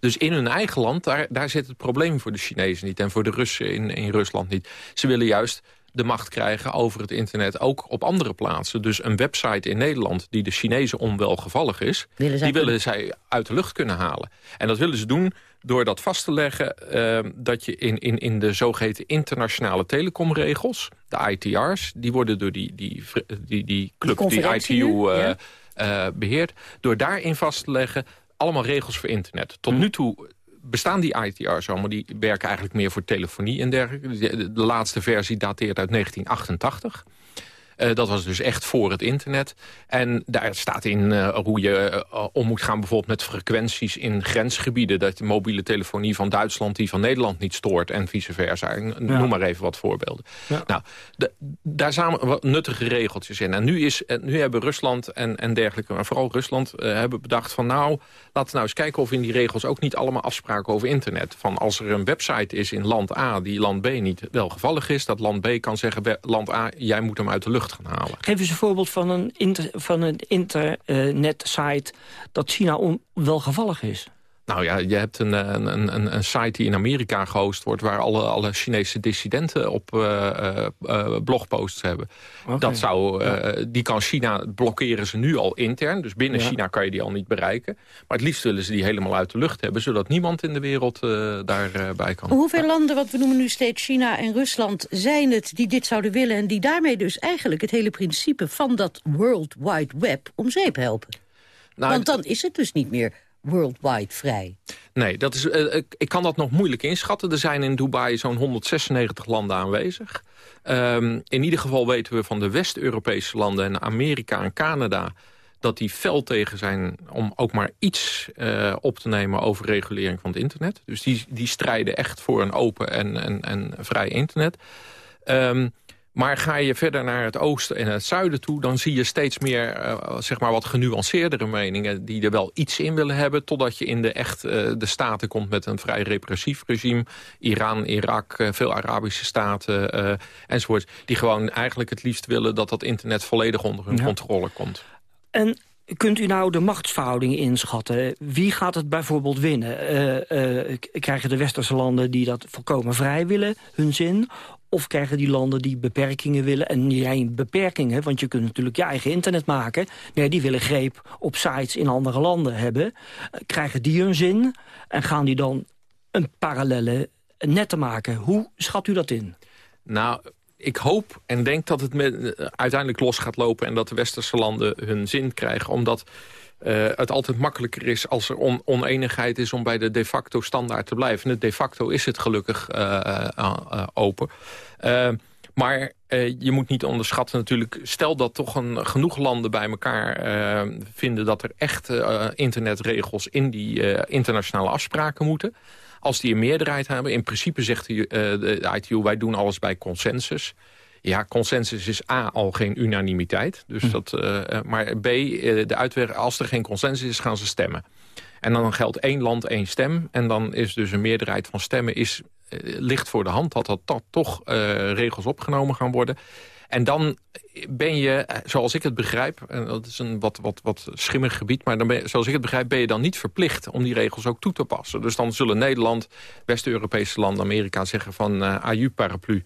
Speaker 37: Dus in hun eigen land, daar, daar zit het probleem voor de Chinezen niet... en voor de Russen in, in Rusland niet. Ze willen juist de macht krijgen over het internet ook op andere plaatsen. Dus een website in Nederland die de Chinezen onwelgevallig is... die willen zij uit de lucht kunnen halen. En dat willen ze doen door dat vast te leggen... Uh, dat je in, in, in de zogeheten internationale telecomregels... de ITR's, die worden door die, die, die, die club, die, ITU... Uh, beheert, door daarin vast te leggen allemaal regels voor internet. Tot hm. nu toe bestaan die ITR's allemaal. Die werken eigenlijk meer voor telefonie en dergelijke. De, de laatste versie dateert uit 1988. Uh, dat was dus echt voor het internet. En daar staat in uh, hoe je uh, om moet gaan bijvoorbeeld met frequenties in grensgebieden. Dat de mobiele telefonie van Duitsland die van Nederland niet stoort en vice versa. Noem maar even wat voorbeelden. Ja. Nou, daar samen wat nuttige regeltjes in. En nu, is, nu hebben Rusland en, en dergelijke, maar vooral Rusland, hebben bedacht van nou, laten we nou eens kijken of in die regels ook niet allemaal afspraken over internet. Van als er een website is in land A die land B niet welgevallig is, dat land B kan zeggen, land A, jij moet hem uit de lucht gaan halen.
Speaker 24: Geef eens een voorbeeld van een, inter, van een internet-site dat China onwelgevallig is.
Speaker 37: Nou ja, je hebt een, een, een, een, site die in Amerika gehost wordt... waar alle, alle Chinese dissidenten op uh, uh, blogposts hebben. Dat zou, uh, die kan China, blokkeren ze nu al intern. Dus binnen China kan je die al niet bereiken. Maar het liefst willen ze die helemaal uit de lucht hebben... zodat niemand in de wereld daarbij kan.
Speaker 26: Hoeveel landen, want we noemen nu steeds China en Rusland... zijn het die dit zouden willen... en die daarmee dus eigenlijk het hele principe van dat World Wide Web om zeep helpen? Nou, want dan is het dus niet meer worldwide vrij?
Speaker 37: Nee, dat is, uh, ik kan dat nog moeilijk inschatten. Er zijn in Dubai zo'n 196 landen aanwezig. Um, in ieder geval weten we van de West-Europese landen... en Amerika en Canada dat die fel tegen zijn om ook maar iets uh, op te nemen over regulering van het internet. Dus die, die strijden echt voor een open en, en, en vrij internet. Um, maar ga je verder naar het oosten en het zuiden toe... dan zie je steeds meer uh, zeg maar wat genuanceerdere meningen... die er wel iets in willen hebben... totdat je in de echt uh, de staten komt met een vrij repressief regime. Iran, Irak, uh, veel Arabische staten enzovoort. Die gewoon eigenlijk het liefst willen... dat dat internet volledig onder hun controle komt.
Speaker 24: En Kunt u nou de machtsverhoudingen inschatten? Wie gaat het bijvoorbeeld winnen? Uh, uh, krijgen de westerse landen die dat volkomen vrij willen hun zin? Of krijgen die landen die beperkingen willen... en alleen beperkingen, want je kunt natuurlijk je eigen internet maken... nee, die willen greep op sites in andere landen hebben. Krijgen die hun zin en gaan die dan een parallele netten maken? Hoe schat u dat in?
Speaker 37: Nou, ik hoop en denk dat het uiteindelijk los gaat lopen... en dat de westerse landen hun zin krijgen. Omdat uh, het altijd makkelijker is als er on oneenigheid is... om bij de de facto standaard te blijven. En de facto is het gelukkig uh, open. maar je moet niet onderschatten natuurlijk... stel dat toch een, genoeg landen bij elkaar vinden... dat er echt internetregels in die internationale afspraken moeten als die een meerderheid hebben... in principe zegt de, de ITU, wij doen alles bij consensus... Ja, consensus is A, al geen unanimiteit. Dus hm. dat, uh, maar B, de uitweg, als er geen consensus is, gaan ze stemmen. En dan geldt één land, één stem. En dan is dus een meerderheid van stemmen is, ligt voor de hand... dat dat toch regels opgenomen gaan worden. En dan ben je, eh, zoals ik het begrijp... en dat is een wat, wat, wat schimmig gebied... maar dan ben je, zoals ik het begrijp ben je dan niet verplicht... om die regels ook toe te passen. Dus dan zullen Nederland, West-Europese landen, Amerika zeggen van... Uh, aju paraplu, uh,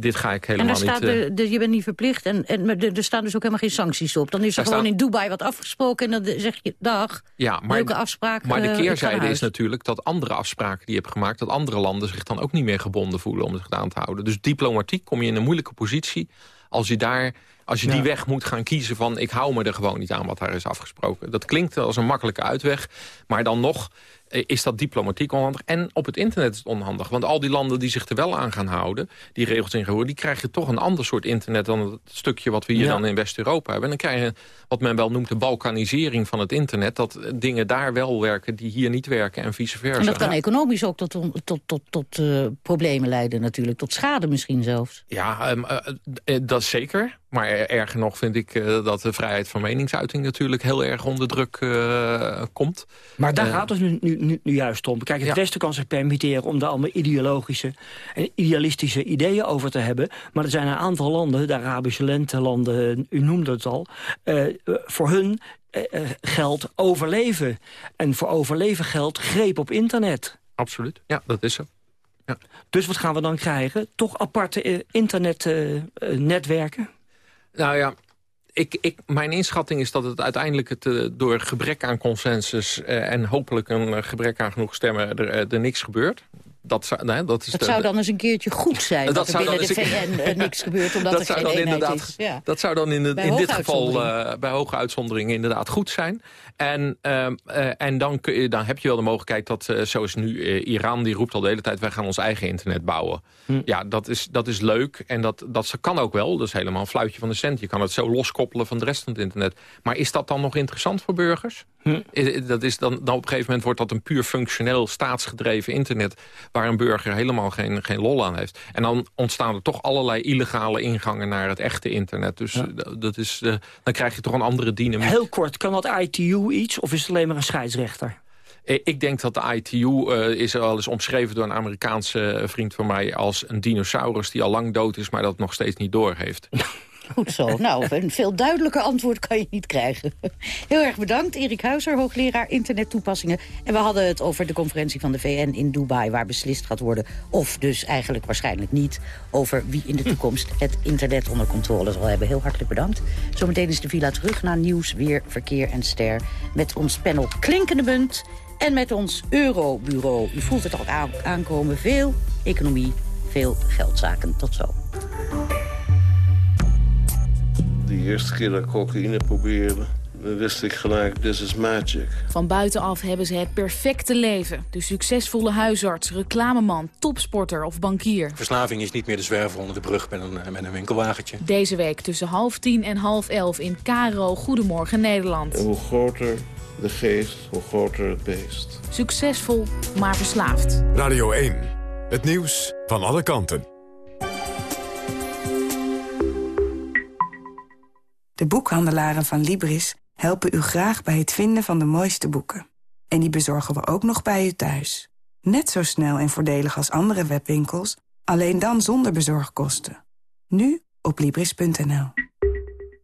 Speaker 37: dit ga ik helemaal
Speaker 26: en daar
Speaker 37: niet...
Speaker 26: Staat de, je bent niet verplicht en, en er staan dus ook helemaal geen sancties op. Dan is er gewoon in Dubai wat afgesproken en dan zeg je dag,
Speaker 37: ja, maar,
Speaker 26: leuke afspraak.
Speaker 37: Maar de keerzijde is natuurlijk dat andere afspraken die je hebt gemaakt... dat andere landen zich dan ook niet meer gebonden voelen om zich aan te houden. Dus diplomatiek kom je in een moeilijke positie als je daar als je die weg moet gaan kiezen van... ik hou me er gewoon niet aan wat daar is afgesproken. Dat klinkt als een makkelijke uitweg. Maar dan nog eh, is dat diplomatiek onhandig. En op het internet is het onhandig. Want al die landen die zich er wel aan gaan houden... die regels ingehouden, die krijgen toch een ander soort internet... dan het stukje wat we hier dan in West-Europa hebben. En dan krijg je wat men wel noemt de balkanisering van het internet. Dat dingen daar wel werken die hier niet werken en vice versa.
Speaker 26: En dat kan economisch ook tot, tot, tot, tot uh, problemen leiden natuurlijk. Tot schade misschien zelfs.
Speaker 37: Ja, um, uh, dat zeker. Maar erger nog vind ik uh, dat de vrijheid van meningsuiting natuurlijk heel erg onder druk uh, komt.
Speaker 24: Maar daar uh, gaat het nu, nu, nu, juist om. Kijk, het ja. Westen kan zich permitteren om daar allemaal ideologische en idealistische ideeën over te hebben. Maar er zijn een aantal landen, de Arabische lentelanden, u noemde het al, voor hun geldt overleven. En voor overleven geldt greep op internet.
Speaker 37: Absoluut, ja, dat is zo. Ja.
Speaker 24: Dus wat gaan we dan krijgen? Toch aparte internetnetwerken?
Speaker 37: Nou ja, ik, ik, mijn inschatting is dat het uiteindelijk het, uh, door gebrek aan consensus... Uh, en hopelijk een uh, gebrek aan genoeg stemmen er, er niks gebeurt. Dat zou, nee, dat is
Speaker 26: dat
Speaker 37: de,
Speaker 26: zou dan eens een keertje goed zijn. Dat, dat er binnen de VN niks gebeurt omdat dat er geen eenheid is.
Speaker 37: Ja. Dat zou dan in, de, in dit geval bij hoge uitzonderingen inderdaad goed zijn. En, uh, uh, en dan, kun je, dan heb je wel de mogelijkheid dat, zoals nu Iran... die roept al de hele tijd, wij gaan ons eigen internet bouwen. Hm. Ja, dat is, dat is leuk en dat, dat kan ook wel. Dat is helemaal een fluitje van de cent. Je kan het zo loskoppelen van de rest van het internet. Maar is dat dan nog interessant voor burgers? Hm. Dat is dan, dan op een gegeven moment wordt dat een puur functioneel staatsgedreven internet... waar een burger helemaal geen, geen lol aan heeft. En dan ontstaan er toch allerlei illegale ingangen naar het echte internet. Dus ja. dat is, dan krijg je toch een andere dynamiek.
Speaker 24: Heel kort, kan dat ITU iets of is het alleen maar een scheidsrechter?
Speaker 37: Ik denk dat de ITU uh, is al eens omschreven door een Amerikaanse vriend van mij... als een dinosaurus die al lang dood is, maar dat nog steeds niet doorheeft. <laughs>
Speaker 26: Goed zo. Nou, een veel duidelijker antwoord kan je niet krijgen. Heel erg bedankt, Erik Huizer, hoogleraar internettoepassingen. En we hadden het over de conferentie van de VN in Dubai... waar beslist gaat worden, of dus eigenlijk waarschijnlijk niet... over wie in de toekomst het internet onder controle zal hebben. Heel hartelijk bedankt. Zometeen is de villa terug naar nieuws, weer, verkeer en ster... met ons panel Klinkende Bunt en met ons Eurobureau. U voelt het al aankomen. Veel economie, veel geldzaken. Tot zo.
Speaker 38: De eerste keer dat ik cocaïne probeerde, wist ik gelijk, this is magic.
Speaker 39: Van buitenaf hebben ze het perfecte leven. De succesvolle huisarts, reclameman, topsporter of bankier.
Speaker 40: Verslaving is niet meer de zwerver onder de brug met een, met een winkelwagentje.
Speaker 39: Deze week tussen half tien en half elf in Karo Goedemorgen Nederland.
Speaker 38: En hoe groter de geest, hoe groter het beest.
Speaker 39: Succesvol, maar verslaafd.
Speaker 1: Radio 1, het nieuws van alle kanten.
Speaker 41: De boekhandelaren van Libris helpen u graag bij het vinden van de mooiste boeken. En die bezorgen we ook nog bij u thuis. Net zo snel en voordelig als andere webwinkels, alleen dan zonder bezorgkosten. Nu op Libris.nl.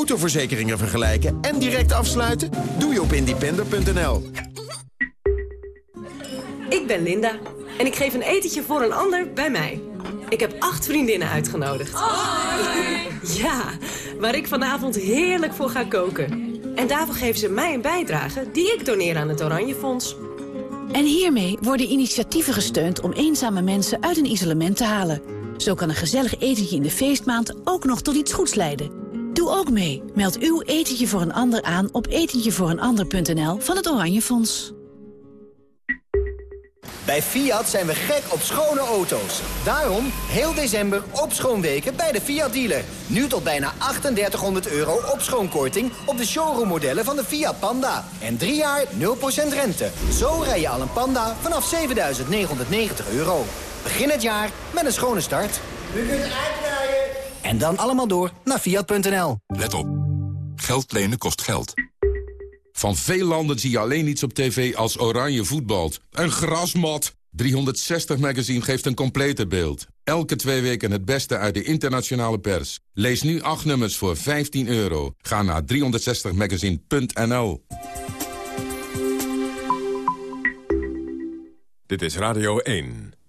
Speaker 42: Autoverzekeringen vergelijken en direct afsluiten? Doe je op independer.nl.
Speaker 43: Ik ben Linda en ik geef een etentje voor een ander bij mij. Ik heb acht vriendinnen uitgenodigd. Ja, waar ik vanavond heerlijk voor ga koken. En daarvoor geven ze mij een bijdrage die ik doneer aan het Oranje Fonds.
Speaker 44: En hiermee worden initiatieven gesteund om eenzame mensen uit een isolement te halen. Zo kan een gezellig etentje in de feestmaand ook nog tot iets goeds leiden. Doe ook mee. Meld uw etentje voor een ander aan op etentjevooreenander.nl van het Oranje Fonds.
Speaker 45: Bij Fiat zijn we gek op schone auto's. Daarom heel december op schoonweken bij de Fiat dealer. Nu tot bijna 3800 euro op schoonkorting op de showroommodellen van de Fiat Panda. En drie jaar 0% rente. Zo rij je al een Panda vanaf 7990 euro. Begin het jaar met een schone start. U kunt uitrijden. En dan allemaal door naar Fiat.nl.
Speaker 1: Let op. Geld lenen kost geld. Van veel landen zie je alleen iets op tv als oranje voetbalt. Een grasmat. 360 Magazine geeft een complete beeld. Elke twee weken het beste uit de internationale pers. Lees nu acht nummers voor 15 euro. Ga naar 360magazine.nl
Speaker 46: Dit is Radio 1.